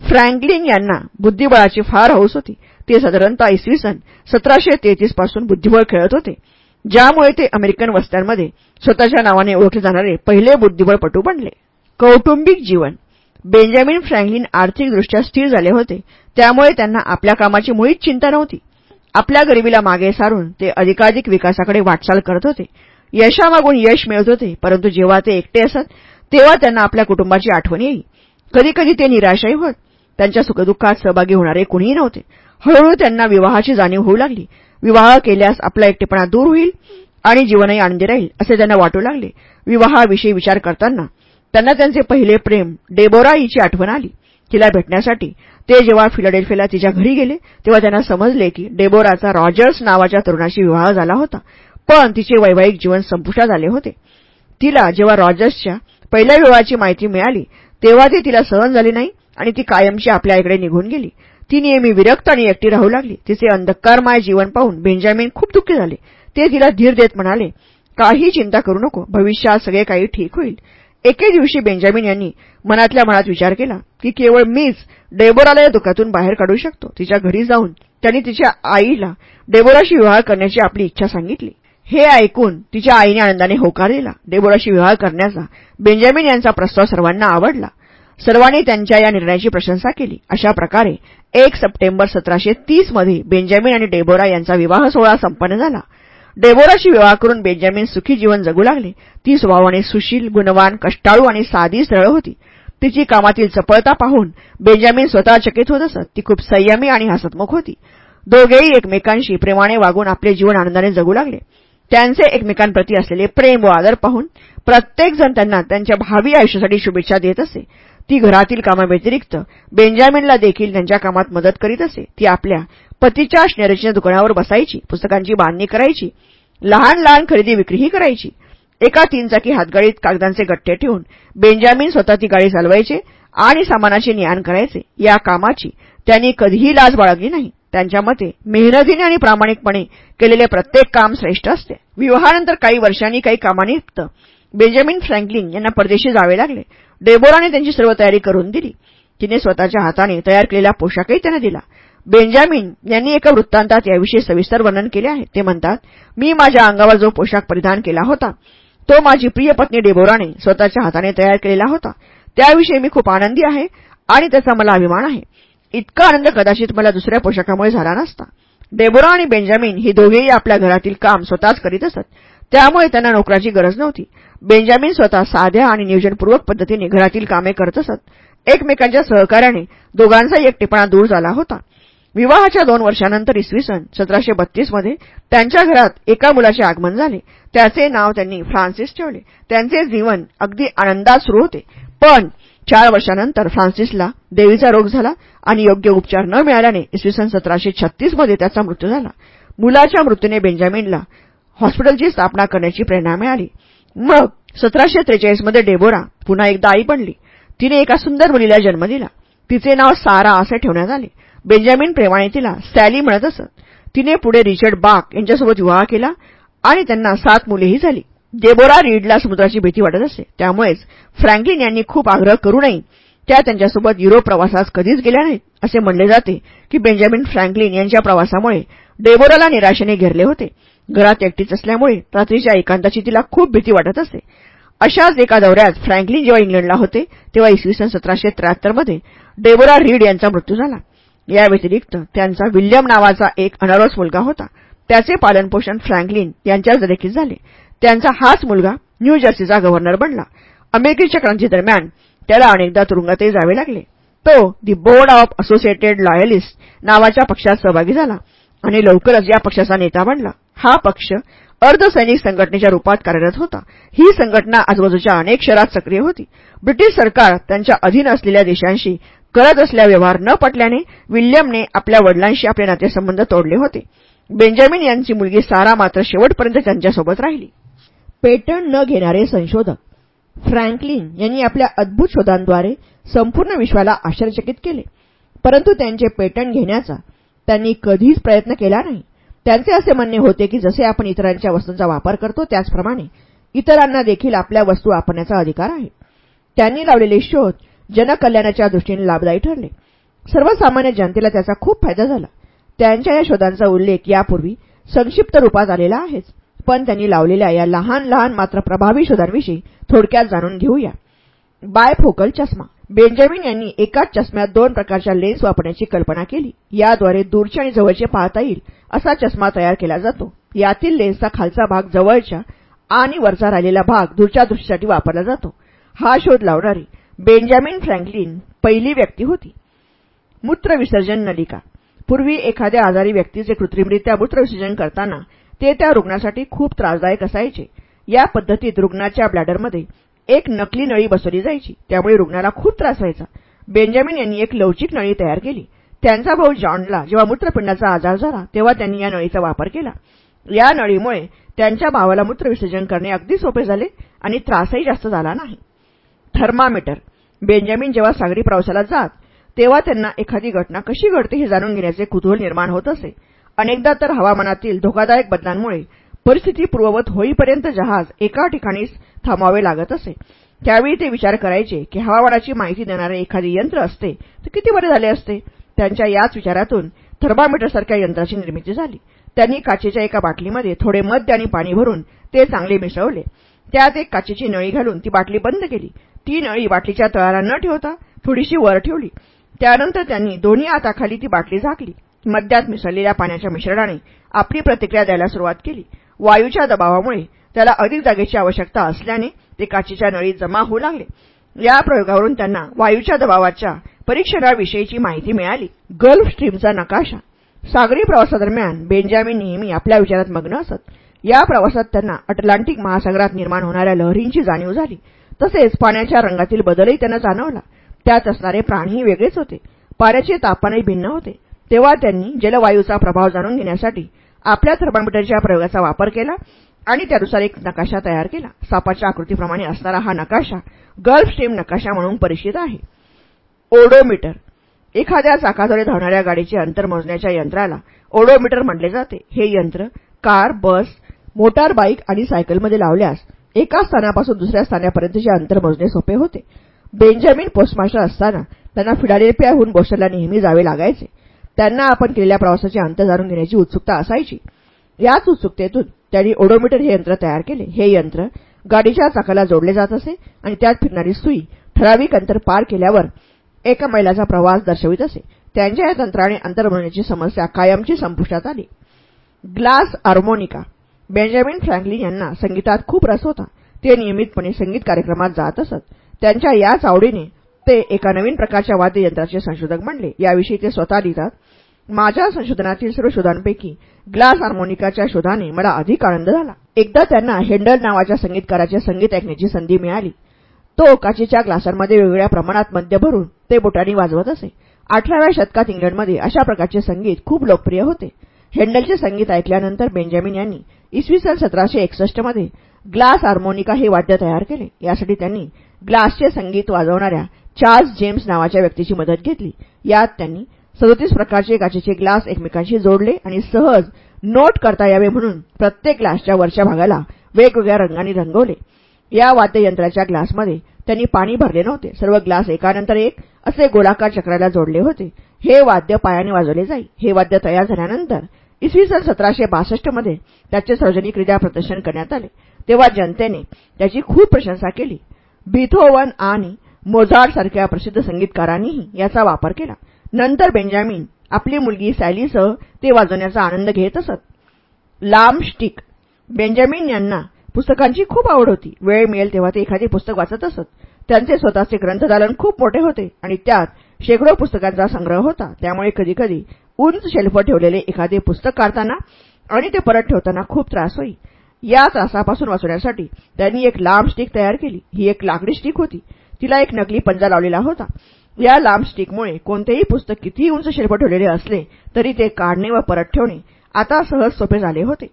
फ्रँकलिन यांना बुद्धिबळाची फार हौस होती. ते साधारणतः इसवी सन सतराशे तेहतीसपासून बुद्धिबळ खेळत होते. ज्यामुळे ते अमेरिकन वस्त्यांमध्ये स्वतःच्या नावाने ओळखले जाणारे पहिले बुद्धिबळपटू बनले. कौटुंबिक जीवन. बेंजामिन फ्रँकलिन आर्थिकदृष्ट्या स्थिर झाले होते. त्यामुळे त्यांना आपल्या कामाची मुळीच चिंता नव्हती. आपल्या गरिबीला मागे सारून ते अधिकाधिक विकासाकडे वाटचाल करत होते. यशामागून यश मिळत होते परंतु जेव्हा ते एकटे असत तेव्हा त्यांना आपल्या कुटुंबाची आठवण येई. कधीकधी ते निराशाही होत. त्यांच्या सुखदुःखात सहभागी होणारे कुणीही नव्हते. हळूहळू त्यांना विवाहाची जाणीव होऊ लागली. विवाह केल्यास आपला एकटेपणा दूर होईल आणि जीवनही आनंदी राहील असे त्यांना वाटू लागले. विवाहाविषयी विचार करताना त्यांना त्यांचे पहिले प्रेम डेबोरा हिची आठवण आली. तिला भेटण्यासाठी ते जेव्हा फिलाडेल्फियाला तिच्या घरी गेले तेव्हा त्यांना समजले की डेबोराचा रॉजर्स नावाच्या तरुणाशी विवाह झाला होता पण तिचे वैवाहिक जीवन संपुष्टात आले होते. तिला जेव्हा रॉजर्सच्या पहिल्या विवाहाची माहिती मिळाली तेव्हा ते तिला सहन झाले नाही आणि ती कायमची आपल्या आईकडे निघून गेली. ती नेहमी विरक्त आणि एकटी राहू लागली. तिचे अंधकारमय जीवन पाहून बेंजामिन खूप दुःखी झाले. ते तिला धीर देत म्हणाले काही चिंता करू नको. भविष्यात सगळे काही ठीक होईल. एके दिवशी बेंजामिन यांनी मनातल्या मनात विचार केला की केवळ मीच डेबोराला या दुःखातून बाहेर काढू शकतो. तिच्या घरी जाऊन त्यांनी तिच्या आईला डेबोराशी विवाह करण्याची आपली इच्छा सांगितली. हे ऐकून तिच्या आईने आनंदाने होकार दिला. डेबोराशी विवाह करण्याचा बेंजामिन यांचा प्रस्ताव सर्वांना आवडला. सर्वांनी त्यांच्या या निर्णयाची प्रशंसा केली. अशा प्रकारे एक सप्टेंबर सतराशे तीसमध्ये बेंजामिन आणि डेबोरा यांचा विवाह सोहळा संपन्न झाला. डेबोराशी विवाह करून बेंजामिन सुखी जीवन जगू लागले. ती स्वभावाने सुशील गुणवान कष्टाळू आणि साधी सरळ होती. तिची कामातील चपळता पाहून बेंजामिन स्वतः चकित होत असत. ती खूप संयमी आणि हसतमुख होती. दोघेही एकमेकांशी प्रेमाने वागून आपले जीवन आनंदाने जगू लागले. त्यांचे एकमेकांप्रती असलेले प्रेम व आदर पाहून प्रत्येकजण त्यांना त्यांच्या भावी आयुष्यासाठी शुभेच्छा देत असे. ती घरातील कामाव्यतिरिक्त बेंजामिनला देखील त्यांच्या कामात मदत करीत असे. ती आपल्या पतीच्या स्नेरच्या दुकानावर बसायची पुस्तकांची बांधणी करायची लहान लहान खरेदी विक्रीही करायची. एका तीनचाकी हातगाडीत कागदांचे गट्टे ठेवून बेंजामिन स्वतः ती गाडी चालवायचे आणि सामानाचे नियान करायचे. या कामाची त्यांनी कधीही लाज बाळगली नाही. त्यांच्या मते मेहनतीने आणि प्रामाणिकपणे केलेले प्रत्येक काम श्रेष्ठ असते. विवाहानंतर काही वर्षांनी काही कामानिमित्त बेंजामिन फ्रँकलिन यांना परदेशी जावे लागले. डेबोराने त्यांची सर्व तयारी करून दिली. तिने स्वतःच्या हाताने तयार केलेला पोशाखही त्यांना दिला. बेंजामिन यांनी एका वृत्तांतात याविषयी सविस्तर वर्णन केले आहे. ते म्हणतात मी माझ्या अंगावर जो पोशाख परिधान केला होता तो माझी प्रिय पत्नी डेबोराने स्वतःच्या हाताने तयार केलेला होता. त्याविषयी मी खूप आनंदी आहे आणि त्याचा मला अभिमान आहे. इतका आनंद कदाचित मला दुसऱ्या पोशाखामुळे झाला नसता. डेबोरा आणि बेंजामिन ही दोघेही आपल्या घरातील काम स्वतःच करीत असत. त्यामुळे त्यांना नोकराची गरज नव्हती. बेंजामिन स्वतः साध्या आणि नियोजनपूर्वक पद्धतीने घरातील कामे करत असत. एकमेकांच्या सहकार्याने दोघांचा एकटेपणा दूर झाला होता. विवाहाच्या दोन वर्षांनंतर इसवी सन सतराशे बत्तीसमध्ये त्यांच्या घरात एका मुलाचे आगमन झाले. त्याचे नाव त्यांनी फ्रान्सिस ठेवले. त्यांचे जीवन अगदी आनंदात सुरू होते. पण चार वर्षानंतर फ्रान्सिसला देवीचा रोग झाला आणि योग्य उपचार न मिळाल्याने इसवी सन सतराशे छत्तीसमध्ये त्याचा मृत्यू झाला. मुलाच्या मृत्यूने बेंजामिनला हॉस्पिटलची स्थापना करण्याची प्रेरणा मिळाली. मग सतराशे त्रेचाळीसमध्ये डेबोरा पुन्हा एकदा आई बनली. तिने एका सुंदर मुलीला जन्म दिला. तिचे नाव सारा असे ठेवण्यात आले. बेंजामिन प्रेमाने तिला सॅली म्हणत असत. तिने पुढे रिचर्ड बाक यांच्यासोबत विवाह केला आणि त्यांना सात मुलेही झाली. डेबोरा रीडला समुद्राची भीती वाटत असे. त्यामुळेच फ्रँकलिन यांनी खूप आग्रह करूनही त्या त्यांच्यासोबत युरोप प्रवासास कधीच गेल्या नाहीत. असे म्हणले जाते की बेंजामिन फ्रँकलिन यांच्या प्रवासामुळे डेबोराला निराशेने घेरले होते. घरात एकटीच असल्यामुळे रात्रीच्या एकांताची तिला खूप भीती वाटत असे. अशाच एका दौऱ्यात फ्रँकलिन जेव्हा इंग्लंडला होते तेव्हा इसवी सन सतराशे त्र्याहत्तरमध्ये डेबोरा रीड यांचा मृत्यू झाला. या व्यतिरिक्त त्यांचा विल्यम नावाचा एक अनारोस मुलगा होता. त्याचे पालनपोषण फ्रँकलिन यांच्याच देखील झाले. त्यांचा हाच मुलगा न्यू जर्सीचा गव्हर्नर बनला. अमेरिकेच्या क्रांतीदरम्यान त्याला अनेकदा तुरुंगातही जावे लागले. तो the Board of Associated Loyalist नावाच्या पक्षात सहभागी झाला आणि लवकरच या पक्षाचा नेता बनला. हा पक्ष अर्धसैनिक संघटनेच्या रूपात कार्यरत होता. ही संघटना आजूबाजूच्या अनेक शहरात सक्रिय होती. ब्रिटिश सरकार त्यांच्या अधीन असलेल्या देशांशी करत असल्या व्यवहार न पटल्याने विल्यमने आपल्या वडिलांशी आपले नातेसंबंध तोडले होते. बेंजामिन यांची मुलगी सारा मात्र शेवटपर्यंत त्यांच्यासोबत राहिली. पेटंट न घेणारे संशोधक फ्रँकलिन यांनी आपल्या अद्भुत शोधांद्वारे संपूर्ण विश्वाला आश्चर्यचकित केले. परंतु त्यांचे पेटंट घेण्याचा त्यांनी कधीच प्रयत्न केला नाही. त्यांचे असे म्हणणे होते की जसे आपण इतरांच्या वस्तूंचा वापर करतो त्याचप्रमाणे इतरांना देखील आपल्या वस्तू वापरण्याचा अधिकार आहे. त्यांनी लावलेले शोध जनकल्याणाच्या दृष्टीने लाभदायी ठरले. सर्वसामान्य जनतेला त्याचा खूप फायदा झाला. त्यांच्या या शोधांचा उल्लेख यापूर्वी संक्षिप्त रूपात आलेला आहेच. पण त्यांनी लावलेल्या या लहान लहान मात्र प्रभावी शोधांविषयी थोडक्यात जाणून घेऊया. बायफोकल चष्मा. बेंजामिन यांनी एकाच चष्म्यात दोन प्रकारच्या लेन्स वापरण्याची कल्पना केली. याद्वारे दूरचे आणि जवळचे पाहता येईल असा चष्मा तयार केला जातो. यातील लेन्सचा खालचा भाग जवळच्या आणि वरचा राहिलेला भाग दूरच्या दृष्टीसाठी वापरला जातो. हा शोध लावणारी बेंजामिन फ्रँकलिन पहिली व्यक्ती होती. मूत्रविसर्जन नलिका. पूर्वी एखाद्या आजारी व्यक्तीचे कृत्रिमरित्या मूत्रविसर्जन करताना ते त्या रुग्णासाठी खूप त्रासदायक असायचे. या पद्धतीत रुग्णाच्या ब्लॅडरमध्ये एक नकली नळी बसवली जायची. त्यामुळे रुग्णाला खूप त्रास व्हायचा. बेंजामिन यांनी एक लवचिक नळी तयार केली. त्यांचा भाऊ जॉनला जेव्हा मूत्रपिंडाचा आजार झाला तेव्हा त्यांनी या नळीचा वापर केला. या नळीमुळे त्यांच्या भावाला मूत्रविसर्जन करणे अगदी सोपे झाले आणि त्रासही जास्त झाला नाही. थर्मामीटर. बेंजामिन जेव्हा सागरी प्रवासाला जात तेव्हा त्यांना एखादी घटना कशी घडते हे जाणून घेण्याचे कुतूहल निर्माण होत असे. अनेकदा तर हवामानातील धोकादायक बदलांमुळे परिस्थिती पूर्ववत होईपर्यंत जहाज एका ठिकाणीच थांबावे लागत असे. त्यावेळी ते विचार करायचे की हवामानाची माहिती देणारे एखादे यंत्र असते तर किती बरे झाले असते? त्यांच्या याच विचारातून थर्मामीटरसारख्या यंत्राची निर्मिती झाली. त्यांनी काचेच्या एका बाटलीमध्ये थोडे मद्य आणि पाणी भरून ते चांगले मिसळले. त्यात एक काचेची नळी घालून ती बाटली बंद केली. ती नळी बाटलीच्या तळाला न ठेवता थोडीशी वर ठेवली. त्यानंतर त्यांनी दोन्ही हाताखाली ती बाटली झाकली. मद्यात मिसळलेल्या पाण्याच्या मिश्रणाने आपली प्रतिक्रिया द्यायला सुरुवात केली. वायूच्या दबावामुळे त्याला अधिक जागेची आवश्यकता असल्याने ते काचेच्या नळीत जमा होऊ लागले. या प्रयोगावरून त्यांना वायूच्या दबावाच्या परीक्षणाविषयीची माहिती मिळाली. गल्फ स्ट्रीमचा नकाशा. सागरी प्रवासादरम्यान बेंजामिन नेहमी आपल्या विचारात मग्न असत. या प्रवासात त्यांना अटलांटिक महासागरात निर्माण होणाऱ्या लहरींची जाणीव झाली. तसेच पाण्याच्या रंगातील बदलही त्यांना जाणवला. त्यात असणारे प्राणीही वेगळेच होते. पाण्याचे तापमानही भिन्न होते. तेव्हा त्यांनी जलवायूचा प्रभाव जाणून घेण्यासाठी आपल्या थर्मामीटरच्या प्रयोगाचा वापर केला आणि त्यानुसार एक नकाशा तयार केला. सापाच्या आकृतीप्रमाणे असणारा हा नकाशा गल्फ स्ट्रीम नकाशा म्हणून परिचित आहे. ओडोमीटर. एखाद्या चाकाद्वारे धावणाऱ्या गाडीचे अंतर मोजण्याच्या यंत्राला ओडोमीटर म्हटले जाते. हे यंत्र कार बस मोटार बाईक आणि सायकलमध्ये लावल्यास एका स्थानापासून दुसऱ्या स्थानापर्यंतचे अंतर मोजणे सोपे होते. बेंजामिन पोस्टमास्टर असताना त्यांना फिडाडेल्फियाहून बोस्टनला नेहमी जावे लागायचे. त्यांना आपण केलेल्या प्रवासाचे अंतर जाणून घेण्याची उत्सुकता असायची. याच उत्सुकतेतून त्यांनी ओडोमीटर हे यंत्र तयार केले. हे यंत्र गाडीच्या चाकाला जोडले जात असे आणि त्यात फिरणारी सुई ठराविक अंतर पार केल्यावर एका मैलाचा प्रवास दर्शवित असे. त्यांच्या या तंत्राने अंतर मोजण्याची समस्या कायमची संपुष्टात आली. ग्लास हार्मोनिका बेंजामिन फ्रँकलिन यांना संगीतात खूप रस होता. ते नियमितपणे संगीत कार्यक्रमात जात असत. त्यांच्या याच आवडीने ते एका नवीन प्रकारच्या वाद्ययंत्राचे संशोधक बनले. याविषयी ते स्वतः लिहितात माझ्या संशोधनातील सर्व शोधांपैकी ग्लास हार्मोनिकाच्या शोधाने मला अधिक आनंद झाला. एकदा त्यांना हेंडल नावाच्या संगीतकाराचे संगीत ऐकण्याची संधी मिळाली. तो काचेच्या ग्लासांमध्ये वेगवेगळ्या प्रमाणात मद्य भरून ते बोटांनी वाजवत असे. अठराव्या शतकात इंग्लंडमध्ये अशा प्रकारचे संगीत खूप लोकप्रिय होते. हेंडलचे संगीत ऐकल्यानंतर बेंजामिन यांनी इसवी सन सतराशे एकसष्टमध्ये ग्लास हार्मोनिका हे वाद्य तयार केले. यासाठी त्यांनी ग्लासचे संगीत वाजवणाऱ्या चार्ल्स जेम्स नावाच्या व्यक्तीची मदत घेतली. यात त्यांनी सदोतीस प्रकारचे काचेचे ग्लास एकमेकांशी जोडले आणि सहज नोट करता यावे म्हणून प्रत्येक ग्लासच्या वरच्या भागाला वेगवेगळ्या रंगांनी रंगवले. या वाद्ययंत्राच्या ग्लासमध्ये त्यांनी पाणी भरले नव्हते. सर्व ग्लास एकानंतर एक असे गोलाकार चक्राला जोडले होते. हे वाद्य पायाने वाजवले जाई. हे वाद्य तयार झाल्यानंतर इसवी सन सतराशे बासष्टमध्ये त्याचे सार्वजनिकरित्या प्रदर्शन करण्यात आले. तेव्हा जनतेने त्याची खूप प्रशंसा केली. बिथोवन आणि मोझार्ट सारख्या प्रसिद्ध संगीतकारांनीही याचा वापर केला. नंतर बेंजामिन आपली मुलगी सॅलीसह ते वाजवण्याचा आनंद घेत असत. लांब स्टिक बेंजामिन यांना पुस्तकांची खूप आवड होती. वेळ मिळेल तेव्हा ते एखादे पुस्तक वाचत असत. त्यांचे स्वतःचे ग्रंथदालन खूप मोठे होते आणि त्यात शेकडो पुस्तकांचा संग्रह होता. त्यामुळे कधीकधी उंच शेल्फ ठेवलेले एखादे पुस्तक काढताना आणि ते परत ठेवताना खूप त्रास होई. या त्रासापासून वाचवण्यासाठी त्यांनी एक लांब स्टिक तयार केली. ही एक लाकडी स्टिक होती. तिला एक नकली पंजा लावलेला होता. या लांब स्टिकमुळे कोणतेही पुस्तक कितीही उंच शेल्फ ठेवलेले असले तरी ते काढणे व परत ठेवणे आता सहज सोपे झाले होते.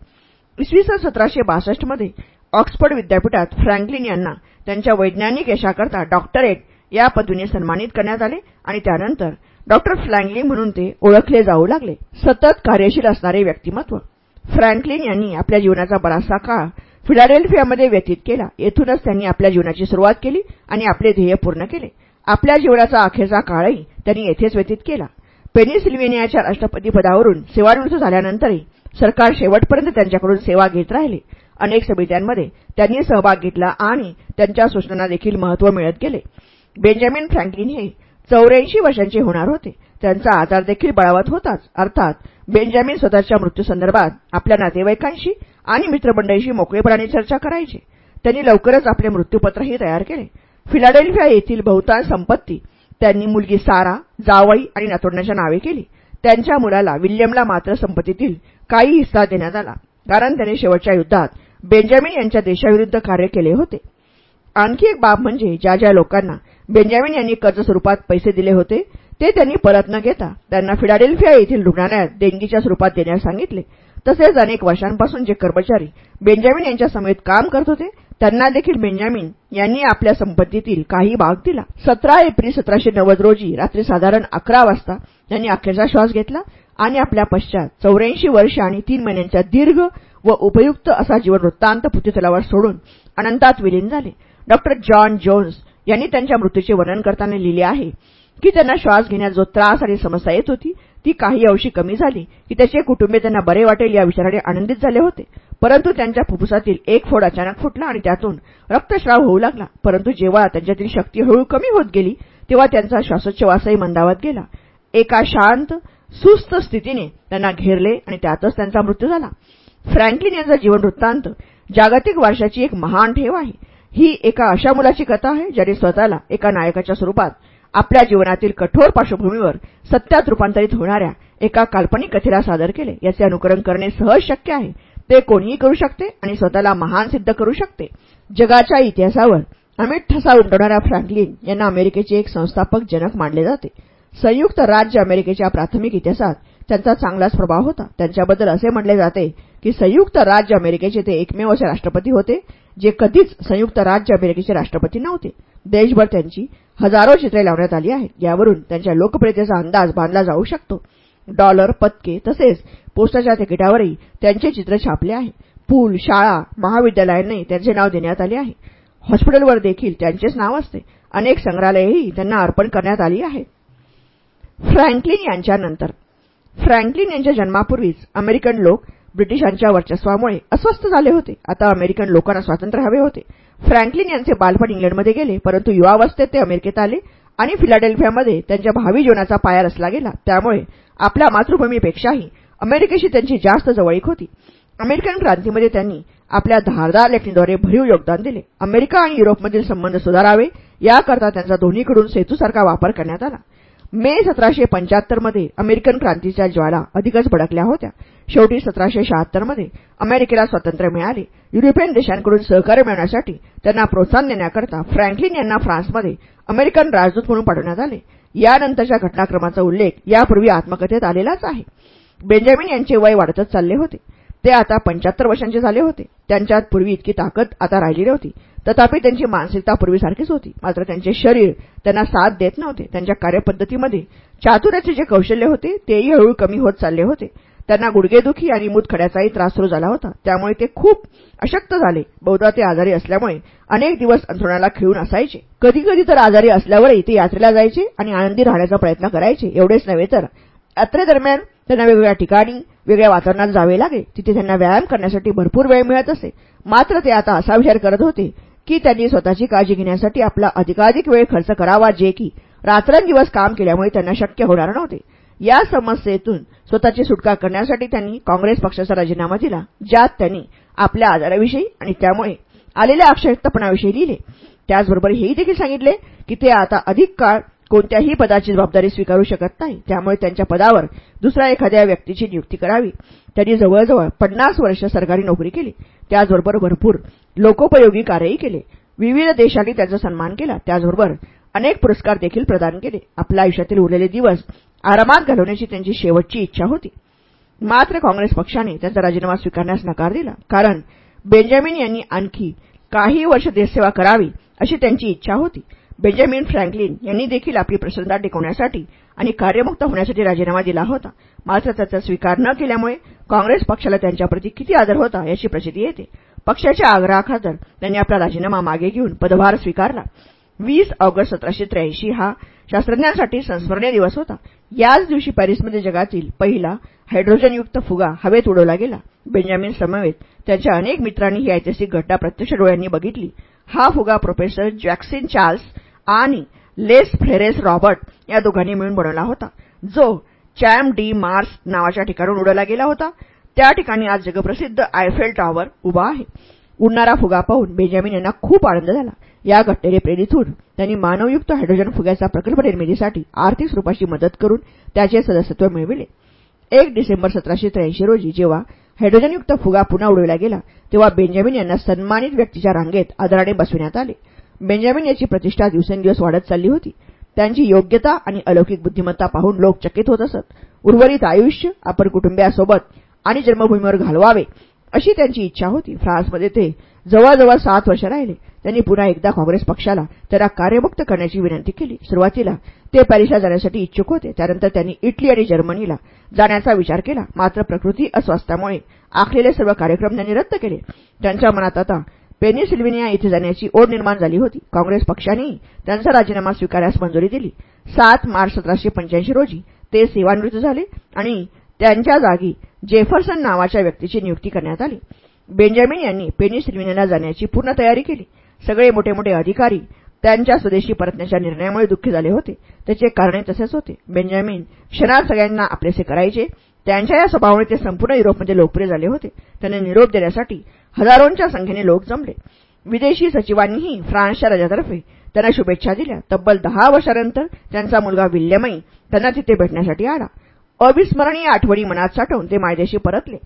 इसवी सन सतराशे बासष्टमध्ये ऑक्सफर्ड विद्यापीठात फ्रँकलिन यांना त्यांच्या वैज्ञानिक यशाकरता डॉक्टरेट या पदवीने सन्मानित करण्यात आले आणि त्यानंतर डॉक्टर फ्रँकलिन म्हणून ते ओळखले जाऊ लागले. सतत कार्यशील असणारे व्यक्तिमत्व. फ्रँकलिन यांनी आपल्या जीवनाचा बराचसा काळ फिलाडेल्फियामध्ये व्यतीत केला. येथूनच त्यांनी आपल्या जीवनाची सुरुवात केली आणि आपले ध्येय पूर्ण केले. आपल्या जीवनाचा अखेरचा काळही त्यांनी येथेच व्यतीत केला. पेनिसिल्व्हेनियाच्या राष्ट्रपतीपदावरून सेवानिवृत्त झाल्यानंतरही सरकार शेवटपर्यंत त्यांच्याकडून सेवा घेत राहिले. अनेक समित्यांमध्ये त्यांनी सहभाग घेतला आणि त्यांच्या सूचनांना देखील महत्त्व मिळत गेले. बेंजामिन फ्रँकलिन हे चौऱ्याऐंशी वर्षांचे होणार होते. त्यांचा आजार देखील बळावत होताच. अर्थात बेंजामिन स्वतःच्या मृत्यूसंदर्भात आपल्या नातेवाईकांशी आणि मित्रमंडळीशी मोकळेपणाने चर्चा करायचे. त्यांनी लवकरच आपले मृत्यूपत्रही तयार केले. फिलाडेल्फिया येथील बहुतांश संपत्ती त्यांनी मुलगी सारा जावई आणि नातोंडाच्या नावे केली. त्यांच्या मुलाला विल्यमला मात्र संपत्तीतील काही हिस्सा देण्यात आला. कारण त्याने शेवटच्या युद्धात बेंजामिन यांच्या देशाविरुद्ध कार्य केले होते. आणखी एक बाब म्हणजे ज्या ज्या लोकांना बेंजामिन यांनी कर्ज स्वरूपात पैसे दिले होते ते त्यांनी परत न घेता त्यांना फिलाडेल्फिया येथील रुग्णालयात देणगीच्या स्वरूपात देण्यास सांगितले. तसेच अनेक वर्षांपासून जे कर्मचारी बेंजामिन यांच्या समेत काम करत होते त्यांना देखील बेंजामिन यांनी आपल्या संपत्तीतील काही भाग दिला. सतरा एप्रिल सतराशे नव्वद रोजी रात्री साधारण अकरा वाजता त्यांनी अखेरचा श्वास घेतला आणि आपल्या पश्चात चौऱ्याऐंशी वर्ष आणि तीन महिन्यांच्या दीर्घ व उपयुक्त असा जीवन वृत्तांत पृथ्वीतलावर सोडून अनंतात विलीन झाले. डॉक्टर जॉन जोन्स यांनी त्यांच्या मृत्यूचे वर्णन करताना लिहिले आहे की त्यांना श्वास घेण्यात जो त्रास आणि समस्या येत होती ती काही अंशी कमी झाली की त्याचे कुटुंबीय त्यांना बरे वाटेल या विचाराने आनंदित झाले होते. परंतु त्यांच्या फुफ्फुसातील एक फोड अचानक फुटला आणि त्यातून रक्तस्राव होऊ लागला. परंतु जेव्हा त्यांच्यातील शक्ती हळू कमी होत गेली तेव्हा त्यांचा श्वासोच्छवासही मंदावत गेला. एका शांत सुस्त स्थितीने त्यांना घेरले आणि त्यातच त्यांचा मृत्यू झाला. फ्रँकलिन यांचा जीवन वृत्तांत जागतिक वारशाची एक महान ठेव आहे. ही एका अशा मुलाची कथा आहे ज्याने स्वतःला एका नायकाच्या स्वरूपात आपल्या जीवनातील कठोर पार्श्वभूमीवर सत्यात रूपांतरित होणाऱ्या एका काल्पनिक कथेला सादर केले. याचे अनुकरण करणे सहज शक्य आहे. ते कोणीही करू शकते आणि स्वतःला महान सिद्ध करू शकते. जगाच्या इतिहासावर अमित ठसा उमटवणाऱ्या फ्रँकलिन यांना अमेरिकेचे एक संस्थापक जनक मानले जाते. संयुक्त राज्य अमेरिकेच्या प्राथमिक इतिहासात त्यांचा चांगलाच प्रभाव होता. त्यांच्याबद्दल असे म्हटले जाते की संयुक्त राज्य अमेरिकेचे ते एकमेव असे राष्ट्रपती होते जे कधीच संयुक्त राज्य अमेरिकेचे राष्ट्रपती नव्हते. देशभर त्यांची हजारो चित्रे लावण्यात आली आहेत यावरून त्यांच्या लोकप्रियतेचा अंदाज बांधला जाऊ शकतो. डॉलर पदके तसेच पोस्टाच्या तिकिटावरही त्यांचे चित्र छापले आहे. पूल शाळा महाविद्यालयांनाही त्यांचे नाव देण्यात आले आहे. हॉस्पिटलवर देखील त्यांचेच नाव असते. अनेक संग्रहालयेही त्यांना अर्पण करण्यात आली आहेत फ्रँकलिन यांच्यानंतर. फ्रँकलिन यांच्या जन्मापूर्वीच अमेरिकन लोक ब्रिटिशांच्या वर्चस्वामुळे अस्वस्थ झाले होते. आता अमेरिकन लोकांना स्वातंत्र्य हवे होते. फ्रँकलिन यांचे बालपण इंग्लंडमध्ये गेले परंतु युवावस्थेत ते अमेरिकेत आले आणि फिलाडेल्फियामध्ये त्यांच्या भावी जीवनाचा पाया रचला गेला. त्यामुळे आपल्या मातृभूमीपेक्षाही अमेरिकेशी त्यांची जास्त जवळीक होती. अमेरिकन क्रांतीमध्ये त्यांनी आपल्या धारदार लेखणीद्वारे भरीव योगदान दिले. अमेरिका आणि युरोपमधील संबंध सुधारावे याकरता त्यांचा दोन्हीकडून सेतूसारखा वापर करण्यात आला. मे सतराशे पंच्याहत्तरमध्ये अमेरिकन क्रांतीच्या ज्वाला अधिकच भडकल्या होत्या. शेवटी सतराशे शहात्तरमध्ये अमेरिकेला स्वातंत्र्य मिळाले. युरोपियन देशांकडून सहकार्य मिळवण्यासाठी त्यांना प्रोत्साहन देण्याकरता फ्रँकलिन यांना फ्रान्समध्ये अमेरिकन राजदूत म्हणून पाठवण्यात आले. यानंतरच्या घटनाक्रमाचा उल्लेख यापूर्वी आत्मकथेत आलेलाच आहे. बेंजामिन यांचे वय वाढतच चालले होते. ते आता पंच्याहत्तर वर्षांचे झाले होते. त्यांच्यात पूर्वी इतकी ताकद आता राहिली नव्हती तथापि त्यांची मानसिकता पूर्वीसारखीच होती. मात्र त्यांचे शरीर त्यांना साथ देत नव्हते. त्यांच्या कार्यपद्धतीमध्ये चातुर्याचे जे कौशल्य होते तेही हळूहळू कमी होत चालले होते. त्यांना गुडघेदुखी आणि मूतखड्याचाही त्रास सुरू झाला होता. त्यामुळे ते खूप अशक्त झाले. बहुधा ते आजारी असल्यामुळे अनेक दिवस अंथरुणाला खिळून असायचे. कधी कधी तर आजारी असल्यावरही ते यात्रेला जायचे आणि आनंदी राहण्याचा प्रयत्न करायचे. एवढेच नव्हे तर यात्रेदरम्यान त्यांना वेगवेगळ्या ठिकाणी वेगळ्या वातावरणात जावे लागे. तिथे त्यांना व्यायाम करण्यासाठी भरपूर वेळ मिळत असे. मात्र ते आता असा विचार करत होते की त्यांनी स्वतःची काळजी घेण्यासाठी आपला अधिकाधिक वेळ खर्च करावा जे की रात्रंदिवस काम केल्यामुळे त्यांना शक्य होणार नव्हते. या समस्येतून स्वतःची सुटका करण्यासाठी त्यांनी काँग्रेस पक्षाचा राजीनामा दिला ज्यात त्यांनी आपल्या आजाराविषयी आणि त्यामुळे आलेल्या अक्षयक्तपणाविषयी लिहिले. त्याचबरोबर हेही देखील सांगितले की ते आता अधिक काळ कोणत्याही पदाची जबाबदारी स्वीकारू शकत नाही. त्यामुळे त्यांच्या पदावर दुसऱ्या एखाद्या व्यक्तीची नियुक्ती करावी. त्यांनी जवळजवळ पन्नास वर्ष सरकारी नोकरी केली. त्याचबरोबर भरपूर लोकोपयोगी कार्यही केले. विविध देशांनी त्यांचा सन्मान केला. त्याचबरोबर अनेक पुरस्कार देखील प्रदान केले. आपल्या आयुष्यातील उरलेले दिवस आरामात घालवण्याची त्यांची शेवटची इच्छा होती. मात्र काँग्रेस पक्षाने त्यांचा राजीनामा स्वीकारण्यास नकार दिला. कारण बेंजामिन यांनी आणखी काही वर्ष देशसेवा करावी अशी त्यांची इच्छा होती. बेंजामिन फ्रँकलिन यांनी देखील आपली प्रसन्नता टिकवण्यासाठी आणि कार्यमुक्त होण्यासाठी राजीनामा दिला होता. मात्र त्याचा स्वीकार न केल्यामुळे काँग्रेस पक्षाला त्यांच्याप्रती किती आदर होता याची प्रसिद्धी येते. पक्षाच्या आग्रहाखातर त्यांनी आपला राजीनामा मागे घेऊन पदभार स्वीकारला. वीस ऑगस्ट सतराशे त्र्याऐंशी हा शास्त्रज्ञांसाठी संस्मरणीय दिवस होता. याच दिवशी पॅरिसमध्ये जगातील पहिला हायड्रोजनयुक्त फुगा हवेत उडवला गेला. बेंजामिन समवेत त्यांच्या अनेक मित्रांनी ही ऐतिहासिक घटना प्रत्यक्ष डोळ्यांनी बघितली. हा फुगा प्रोफेसर जॅक्सिन चार्ल्स आणि लेस फ्रेरेस रॉबर्ट या दोघांनी मिळून बनवला होता. जो चॅम डी मार्स नावाच्या ठिकाणून उडवला गेला होता. त्या ठिकाणी आज जगप्रसिद्ध आयफेल टॉवर उभा आहे. उडणारा फुगा पाहून बेंजामिन यांना खूप आनंद झाला. या घटनेने प्रेरित होऊन त्यांनी मानवयुक्त हायड्रोजन फुग्याचा प्रकल्प निर्मितीसाठी आर्थिक स्वरूपाची मदत करून त्याचे सदस्यत्व मिळविले. एक डिसेंबर सतराशे त्र्याऐंशी रोजी जेव्हा हायड्रोजनयुक्त फुगा पुन्हा उडविला गेला तेव्हा बेंजामिन यांना सन्मानित व्यक्तीच्या रांगेत आदराने बसविण्यात आले. बेंजामिन याची प्रतिष्ठा दिवसेंदिवस वाढत चालली होती. त्यांची योग्यता आणि अलौकिक बुद्धिमत्ता पाहून लोक चकित होत असत. उर्वरित आयुष्य आपण कुटुंबियासोबत आणि जन्मभूमीवर घालवावे अशी त्यांची इच्छा होती. फ्रान्समध्ये ते जवळजवळ सात वर्ष राहिले. त्यांनी पुन्हा एकदा काँग्रेस पक्षाला त्यांना कार्यमुक्त करण्याची विनंती केली. सुरुवातीला ते पॅरिसला जाण्यासाठी इच्छुक होते. त्यानंतर त्यांनी इटली आणि जर्मनीला जाण्याचा विचार केला. मात्र प्रकृती अस्वास्थ्यामुळे आखलेले सर्व कार्यक्रम त्यांनी रद्द केले. त्यांच्या मनात आता पेनिसिल्व्हेनिया इथे जाण्याची ओढ निर्माण झाली होती. काँग्रेस पक्षानेही त्यांचा राजीनामा स्वीकारण्यास मंजुरी दिली. सात मार्च सतराशे पंच्याऐंशी रोजी ते सेवानिवृत्त झाले आणि त्यांच्या जागी जेफरसन नावाच्या व्यक्तीची नियुक्ती करण्यात आली. बेंजामिन यांनी पेनिसिल्व्हेनियाला जाण्याची पूर्ण तयारी केली. सगळे मोठे मोठे अधिकारी त्यांच्या स्वदेशी परतण्याच्या निर्णयामुळे दुःखी झाले होते. त्याचे कारणे तसेच होते. बेंजामिन क्षणात सगळ्यांना आपलेसे करायचे. त्यांच्या या स्वभावामुळे ते संपूर्ण युरोपमध्ये लोकप्रिय झाले होते. त्यांना निरोप देण्यासाठी हजारोंच्या संख्येने लोक जमले. विदेशी सचिवांनीही फ्रान्सच्या राजातर्फे त्यांना शुभेच्छा दिल्या. तब्बल दहा वर्षानंतर त्यांचा मुलगा विल्यमही त्यांना तिथे भेटण्यासाठी आला. अविस्मरणीय आठवणी मनात साठवून ते मायदेशी परतले.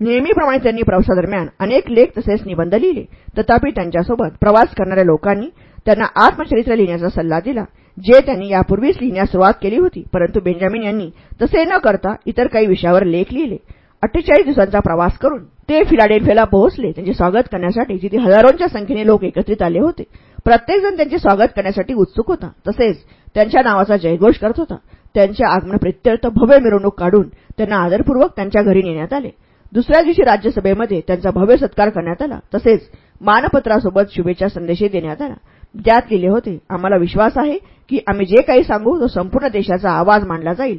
नेहमीप्रमाणे त्यांनी प्रवासादरम्यान अनेक लेख तसेच निबंध लिहिले. तथापि त्यांच्यासोबत प्रवास करणाऱ्या लोकांनी त्यांना आत्मचरित्र लिहिण्याचा सल्ला दिला जे त्यांनी यापूर्वीच लिहिण्यास सुरुवात केली होती. परंतु बेंजामिन यांनी तसे न करता इतर काही विषयावर लेख लिहिले. अठ्ठेचाळीस दिवसांचा प्रवास करून ते फिलाडेल्फियाला पोहोचले. त्यांचे स्वागत करण्यासाठी तिथे हजारोंच्या संख्येने लोक एकत्रित आले होते प्रत्येकजण त्यांचे स्वागत करण्यासाठी उत्सुक होता. तसेच त्यांच्या नावाचा जयघोष करत होता. त्यांच्या आगमनप्रित्यर्थ भव्य मिरवणूक काढून त्यांना आदरपूर्वक त्यांच्या घरी नेण्यात आले. दुसऱ्या दिवशी राज्यसभेमध्ये त्यांचा भव्य सत्कार करण्यात आला. तसेच मानपत्रासोबत शुभेच्छा संदेशही देण्यात आला. ज्यात लिहिले होते आम्हाला विश्वास आहे की आम्ही जे काही सांगू तो संपूर्ण देशाचा आवाज मांडला जाईल.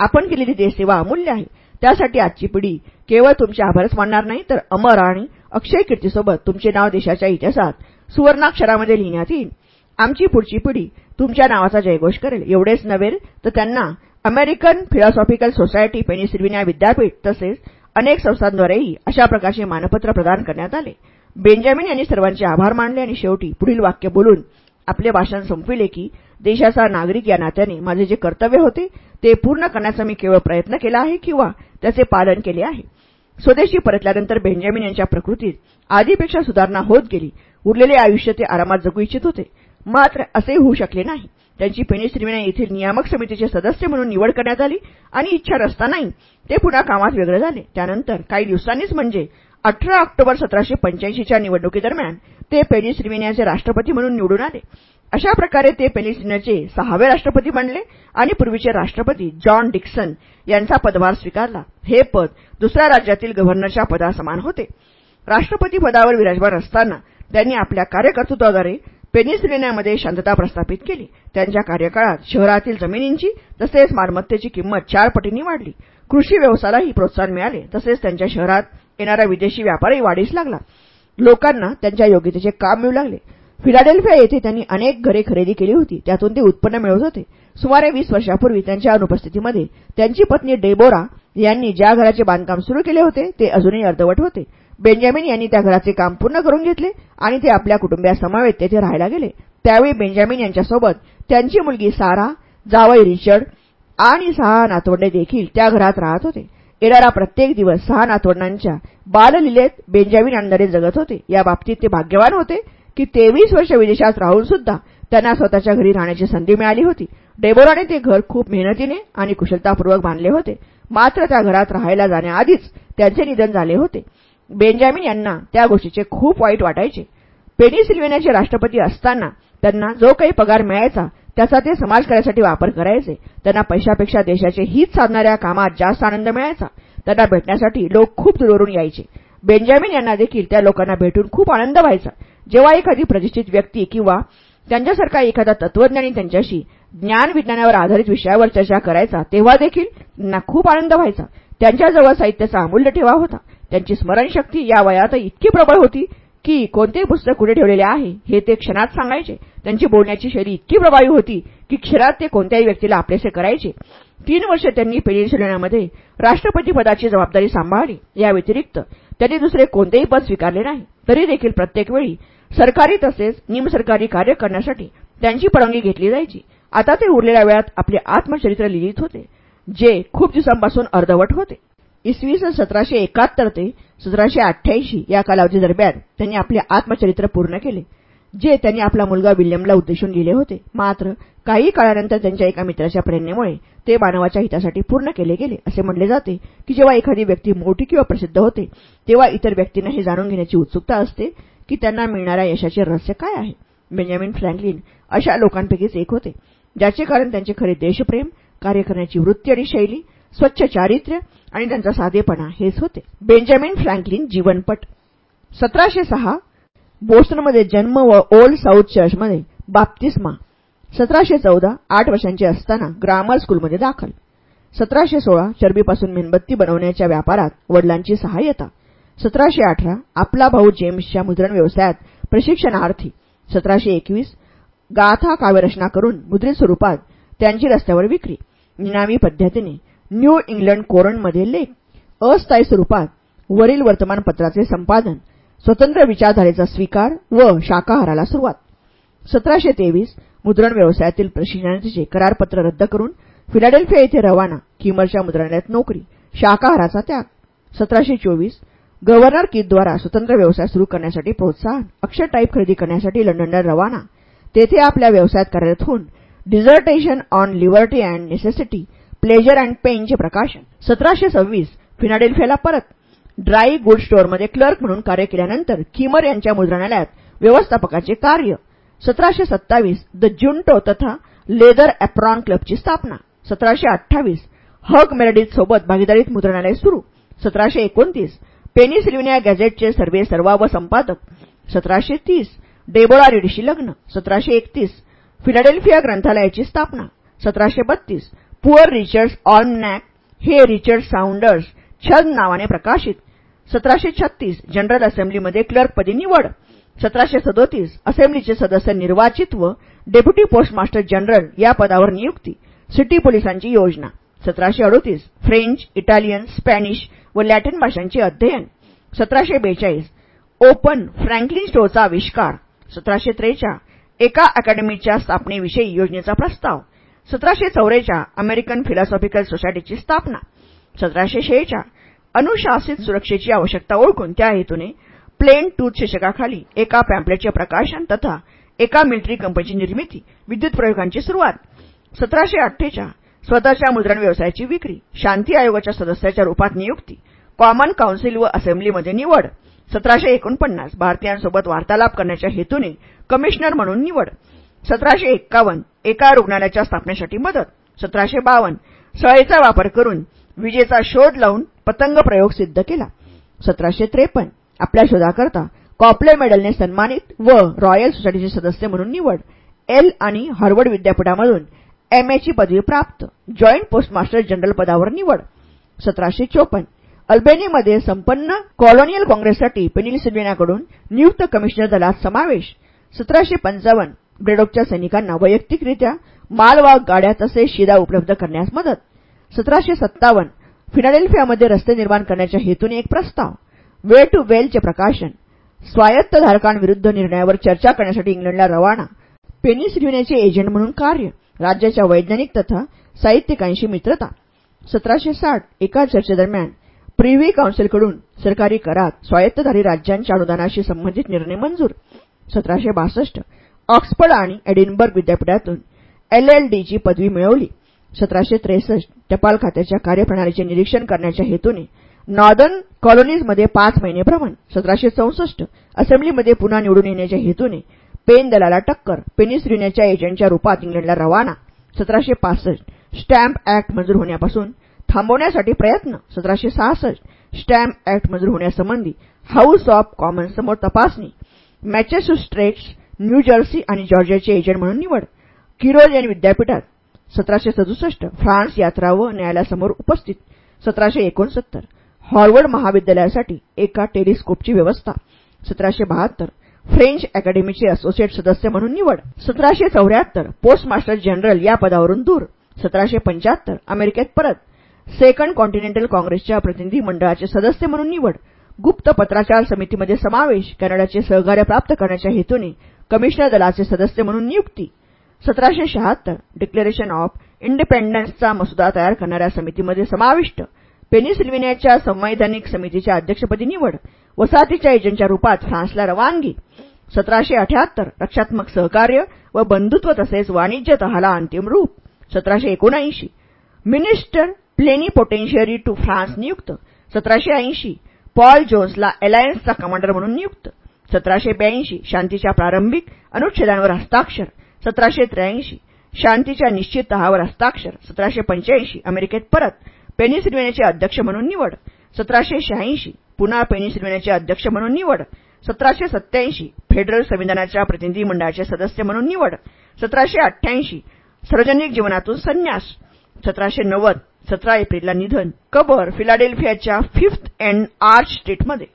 आपण केलेली देशसेवा अमूल्य आहे. त्यासाठी आजची पिढी केवळ तुमचे आभारच मानणार नाही तर अमर आणि अक्षय कीर्तीसोबत तुमचे नाव देशाच्या इतिहासात सुवर्णाक्षरामध्ये लिहिण्यात येईल. आमची पुढची पिढी तुमच्या नावाचा जयघोष करेल. एवढेच नव्हे तर त्यांना अमेरिकन फिलॉसॉफिकल सोसायटी पेनिसिल्व्हिनिया विद्यापीठ तसेच अनेक संस्थांद्वारेही अशा प्रकारचे मानपत्र प्रदान करण्यात आले. बेंजामिन यांनी सर्वांचे आभार मानले आणि शेवटी पुढील वाक्य बोलून आपले भाषण संपविले की देशाचा नागरिक या नात्याने माझे जे कर्तव्य होते ते पूर्ण करण्याचा मी केवळ प्रयत्न केला आहे किंवा त्याचे पालन केले आहे. स्वदेशी परतल्यानंतर बेंजामिन यांच्या प्रकृतीत आधीपेक्षा सुधारणा होत गेली. उरलेले आयुष्य ते आरामात जगू इच्छित होते. मात्र असे होऊ शकले नाही. त्यांची पेनिसिल्व्हिनिया येथील नियामक समितीचे सदस्य म्हणून निवड करण्यात आली आणि इच्छा नसतानाही ते पुन्हा कामात वेगळे झाले. त्यानंतर काही दिवसांनीच म्हणजे अठरा ऑक्टोबर सतराशे पंच्याऐंशीच्या निवडणुकीदरम्यान ते पेनिसिल्व्हिनियाचे राष्ट्रपती म्हणून निवडून आले. अशा प्रकारे ते पेनिसिल्व्हिनियाचे सहावे राष्ट्रपती बनले आणि पूर्वीचे राष्ट्रपती जॉन डिक्सन यांचा पदभार स्वीकारला. हे पद दुसऱ्या राज्यातील गव्हर्नरच्या पदासमान होते. राष्ट्रपती पदावर विराजमान असताना त्यांनी आपल्या कार्यकर्तृत्वाद्वारे पेनिसिलिनामध्ये शांतता प्रस्थापित केली. त्यांच्या कार्यकाळात शहरातील जमिनींची तसेच मालमत्तेची किंमत चार पटींनी वाढली. कृषी व्यवसायालाही प्रोत्साहन मिळाले. तसेच त्यांच्या शहरात येणारा विदेशी व्यापारही वाढीस लागला. लोकांना त्यांच्या योग्यतेचे काम मिळू लागले. फिलाडेल्फिया येथे त्यांनी अनेक घरे खरेदी केली होती. त्यातून ते उत्पन्न मिळवत होते. सुमारे वीस वर्षापूर्वी त्यांच्या अनुपस्थितीमध्ये त्यांची पत्नी डेबोरा यांनी ज्या घराचे बांधकाम सुरू केले होते ते अजूनही अर्धवट होते. बेंजामिन यांनी त्या घराचे काम पूर्ण करून घेतले आणि ते आपल्या कुटुंबियासमवेत तेथे राहायला गेले. त्यावेळी बेंजामिन यांच्यासोबत त्यांची मुलगी सारा जावई रिचर्ड आणि सहा नातवंडे देखील त्या घरात राहत होते. येणारा प्रत्येक दिवस सहा नातवंडांच्या बाललीलेत बेंजामिन अंधारे जगत होते. या बाबतीत ते भाग्यवान होते की तेवीस वर्ष विदेशात राहून सुद्धा त्यांना स्वतःच्या घरी राहण्याची संधी मिळाली होती. डेबोराने ते घर खूप मेहनतीने आणि कुशलतापूर्वक बांधले होते. मात्र त्या घरात राहायला जाण्याआधीच त्यांचे निधन झाले होते. बेंजामिन यांना त्या गोष्टीचे खूप वाईट वाटायचे. पेनिसिल्व्हिनियाचे राष्ट्रपती असताना त्यांना जो काही पगार मिळायचा त्याचा ते समाजकार्यासाठी वापर करायचे. त्यांना पैशापेक्षा देशाचे हित साधणाऱ्या कामात जास्त आनंद मिळायचा. त्यांना भेटण्यासाठी लोक खूप दूरवरून यायचे. बेंजामिन यांना देखील त्या लोकांना भेटून खूप आनंद व्हायचा. जेव्हा एखादी प्रतिष्ठित व्यक्ती किंवा त्यांच्यासारखा एखादा तत्वज्ञानी त्यांच्याशी ज्ञानविज्ञानावर आधारित विषयावर चर्चा करायचा तेव्हा देखील त्यांना खूप आनंद व्हायचा. त्यांच्याजवळ साहित्याचा अमूल्य ठेवा होता. त्यांची स्मरणशक्ती या वयात इतकी प्रबळ होती की कोणते पुस्तक कुठे ठेवलेले आहे हे ते क्षणात सांगायचे. त्यांची बोलण्याची शैली इतकी प्रभावी होती की क्षणात ते कोणत्याही व्यक्तीला आपलेसे करायचे. तीन वर्ष त्यांनी पेनिन्सुलिनामध्ये राष्ट्रपती पदाची जबाबदारी सांभाळली. या व्यतिरिक्त त्यांनी दुसरे कोणतेही पद स्वीकारले नाही. तरी देखील प्रत्येक वेळी सरकारी तसेच निमसरकारी कार्य करण्यासाठी त्यांची परवानगी घेतली जायची. आता ते उरलेल्या वेळात आपले आत्मचरित्र लिहित होते जे खूप दिवसांपासून अर्धवट होते. इसवी सन सतराशे एकाहत्तर ते सतराशे अठ्ठ्याऐंशी या कालावधीदरम्यान त्यांनी आपले आत्मचरित्र पूर्ण केले जे त्यांनी आपला मुलगा विल्यमला उद्देशून लिहिले होते. मात्र काही काळानंतर त्यांच्या एका मित्राच्या प्रेरणेमुळे ते मानवाच्या हितासाठी पूर्ण केले गेले. असे म्हटले जाते की जेव्हा एखादी व्यक्ती मोठी किंवा प्रसिद्ध होते तेव्हा इतर व्यक्तींना हे जाणून घेण्याची उत्सुकता असते की त्यांना मिळणाऱ्या यशाचे रहस्य काय आहे. बेंजामिन फ्रँकलिन अशा लोकांपैकीच एक होते ज्याचे कारण त्यांचे खरे देशप्रेम कार्य करण्याची वृत्ती आणि शैली स्वच्छ चारित्र्य आणि त्यांचा साधेपणा हेच होते. बेंजामिन फ्रँकलिन जीवनपट. सतराशे सहा बोस्टनमध्ये जन्म व ओल्ड साऊथ चर्चमध्ये बाप्तिस्मा. सतराशे चौदा आठ वर्षांचे असताना ग्रामर स्कूलमध्ये दाखल. सतराशे सोळा चरबीपासून मेणबत्ती बनवण्याच्या व्यापारात वडिलांची सहाय्यता. सतराशे अठरा आपला भाऊ जेम्सच्या मुद्रण व्यवसायात प्रशिक्षणार्थी. सतराशे एकवीस गाथा काव्यरचना करून मुद्रित स्वरूपात त्यांची रस्त्यावर विक्री. निनामी पद्धतीने न्यू इंग्लंड कोरनमध्ये लेख. अस्थायी स्वरूपात वरील वर्तमानपत्राचे संपादन स्वतंत्र विचारधारेचा स्वीकार व शाकाहाराला सुरुवात. सतराशे तेवीस मुद्रण व्यवसायातील प्रशिक्षणाचे करारपत्र रद्द करून फिलाडेल्फिया येथे रवाना किमरच्या मुद्रणालयात नोकरी शाकाहाराचा त्याग. सतराशे चोवीस गव्हर्नर किटद्वारा स्वतंत्र व्यवसाय सुरू करण्यासाठी प्रोत्साहन अक्षर टाईप खरेदी करण्यासाठी लंडनला रवाना. तेथे आपल्या व्यवसायात कार्यरत होऊन dissertation on liberty and necessity pleasure and पेनचे प्रकाशन. सतराशे सव्वीस फिनाडेल्फियाला परत. ड्राई गुड स्टोअरमध्ये क्लर्क म्हणून कार्य केल्यानंतर किमर यांच्या मुद्रणालयात व्यवस्थापकाचे कार्य. सतराशे सत्तावीस द जुंटो तथा लेदर ॲप्रॉन क्लबची स्थापना. सतराशे अठ्ठावीस हग मेरडीत सोबत भागीदारीत मुद्रणालय सुरू. सतराशे एकोणतीस पेनिसिल्व्हिनिया गॅझेटचे सर्वे सर्वा व संपादक. सतराशे तीस डेबोरा रीडशी लग्न. सतराशे एकतीस फिलाडेल्फिया ग्रंथालयाची स्थापना. सतराशे बत्तीस पुअर रिचर्ड्स ऑल्मनॅक हे रिचर्ड साऊंडर्स छंद नावाने प्रकाशित. सतराशे छत्तीस जनरल असेंब्लीमध्ये क्लर्कपदी निवड. सतराशे सदोतीस असेंब्लीचे सदस्य निर्वाचित व डेप्युटी पोस्टमास्टर जनरल या पदावर नियुक्ती. सिटी पोलिसांची योजना. सतराशे अडोतीस फ्रेंच इटालियन स्पॅनिश व लॅटिन भाषांचे अध्ययन. सतराशे बेचाळीस ओपन फ्रँकलिन स्टोअरचा आविष्कार. सतराशे त्रेच्या एका अकॅडमीच्या स्थापनेविषयी योजनेचा प्रस्ताव. सतराशे चौरेच्या अमेरिकन फिलॉसॉफिकल सोसायटीची स्थापना सतराशे शेच्या अनुशासित सुरक्षेची आवश्यकता ओळखून त्या हेतूने प्लेन टूथ शीर्षकाखाली एका पॅम्पलेटचे प्रकाशन तथा एका मिलिटरी कंपनीची निर्मिती विद्युत प्रयोगांची सुरुवात सतराशे अठ्ठेच्या स्वतःच्या मुद्रण व्यवसायाची विक्री शांती आयोगाच्या सदस्याच्या रूपात नियुक्ती कॉमन काउन्सिल व असेंब्लीमध्ये निवड सतराशे एकोणपन्नास भारतीयांसोबत वार्तालाप करण्याच्या हेतूने कमिशनर म्हणून निवड सतराशे एक्कावन्न एका रुग्णालयाच्या स्थापनेसाठी मदत. सतराशे बावन्न सळेचा वापर करून विजेचा शोध लावून पतंग प्रयोग सिद्ध केला. सतराशे त्रेपन्न आपल्या शोधाकरता कॉपले मेडलने सन्मानित व रॉयल सोसायटीचे सदस्य म्हणून निवड. एल आणि हार्वर्ड विद्यापीठामधून एमएची पदवी प्राप्त. जॉईंट पोस्टमास्टर जनरल पदावर निवड. सतराशे चोपन्न अल्बेनीमध्ये संपन्न कॉलोनियल काँग्रेससाठी पेनिल्सिल्व्हेनियाकडून नियुक्त कमिशनर दलात समावेश. सतराशे पंचावन्न ब्रेडॉकच्या सैनिकांना वैयक्तिकरित्या मालवाहक गाड्या तसेच शिदा उपलब्ध करण्यास मदत. सतराशे सत्तावन्न फिलाडेल्फियामध्ये रस्ते निर्माण करण्याच्या हेतूने एक प्रस्ताव. वे टू वेलचे प्रकाशन. स्वायत्त धारकांविरुद्ध निर्णयावर चर्चा करण्यासाठी इंग्लंडला रवाना. पेनिसिल्व्हेनियाचे एजंट म्हणून कार्य. राज्याच्या वैज्ञानिक तथा साहित्यिकांशी मित्रता. सतराशे साठ एका चर्चेदरम्यान प्रिव्ही काउन्सिलकडून सरकारी करात स्वायत्तधारी राज्यांच्या अनुदानाशी संबंधित निर्णय मंजूर. सतराशे बासष्ट ऑक्सफर्ड आणि एडिनबर्ग विद्यापीठातून एलएलडीची पदवी मिळवली. सतराशे त्रेसष्ट टपाल खात्याच्या कार्यप्रणालीचे निरीक्षण करण्याच्या हेतूने नॉर्दर्न कॉलोनीजमध्ये पाच महिने भ्रमण सतराशे चौसष्ट असेंब्लीमध्ये पुन्हा निवडून येण्याच्या हेतूने पेन दलाला टक्कर पेनिसिल्व्हेनियाच्या एजंटच्या रूपात इंग्लंडला रवाना सतराशे पासष्ट स्टॅम्प ॲक्ट मंजूर होण्यापासून थांबवण्यासाठी प्रयत्न सतराशे सहासष्ट स्टॅम्प ॲक्ट मंजूर होण्यासंबंधी हाऊस ऑफ कॉमन्ससमोर तपासणी मॅचेसुस्ट्रेट्स न्यू जर्सी आणि जॉर्जियाचे एजंट म्हणून निवड. किरोज यांनी विद्यापीठात सतराशे सदुसष्ट फ्रान्स यात्रा व न्यायालयासमोर उपस्थित. सतराशे एकोणसत्तर हॉर्वर्ड महाविद्यालयासाठी एका टेलिस्कोपची व्यवस्था. सतराशे बहात्तर फ्रेंच अकॅडमीचे असोसिएट सदस्य म्हणून निवड. सतराशे चौऱ्याहत्तर पोस्टमास्टर जनरल या पदावरून दूर. सतराशे पंच्याहत्तर अमेरिकेत परत. सेकंड कॉन्टिनेंटल काँग्रेसच्या प्रतिनिधी मंडळाचे सदस्य म्हणून निवड. गुप्त पत्राचार समितीमध्ये समावेश कॅनडाचे सहकार्य प्राप्त करण्याच्या हेतूने कमिशनर दलाचे सदस्य म्हणून नियुक्ती. सतराशे शहात्तर डिक्लेरेशन ऑफ इंडिपेंडन्सचा मसुदा तयार करणाऱ्या समितीमध्ये समाविष्ट. पेनिसिल्व्हेनियाच्या संवैधानिक समितीच्या अध्यक्षपदी निवड. वसाहतीच्या एजंटच्या रूपात फ्रान्सला रवानगी. सतराशे अठ्याहत्तर रक्षात्मक सहकार्य व बंधुत्व तसेच वाणिज्य तहाला अंतिम रूप. सतराशे एकोणऐंशी मिनिस्टर प्लेनिपोटेन्शियरी टू फ्रान्स नियुक्त. सतराशे ऐंशी पॉल जोन्सला अलायन्सचा कमांडर म्हणून नियुक्त. सतराशे ब्याऐंशी शांतीच्या प्रारंभिक अनुच्छेदांवर हस्ताक्षर सतराशे त्र्याऐंशी शांतीच्या निश्चित तहावर हस्ताक्षर सतराशे पंच्याऐंशी अमेरिकेत परत पेनिसिल्व्हेनियाचे अध्यक्ष म्हणून निवड सतराशे शहाऐंशी पुन्हा पेनिसिल्व्हेनियाचे अध्यक्ष म्हणून निवड सतराशे सत्याऐंशी फेडरल संविधानाच्या प्रतिनिधी मंडळाचे सदस्य म्हणून निवड सतराशे अठ्ठ्याऐंशी सार्वजनिक जीवनातून संन्यास सतराशे नव्वद सतरा एप्रिलला निधन कबर फिलाडेल्फियाच्या फिफ्थ अँड आर्च स्ट्रीटमध्ये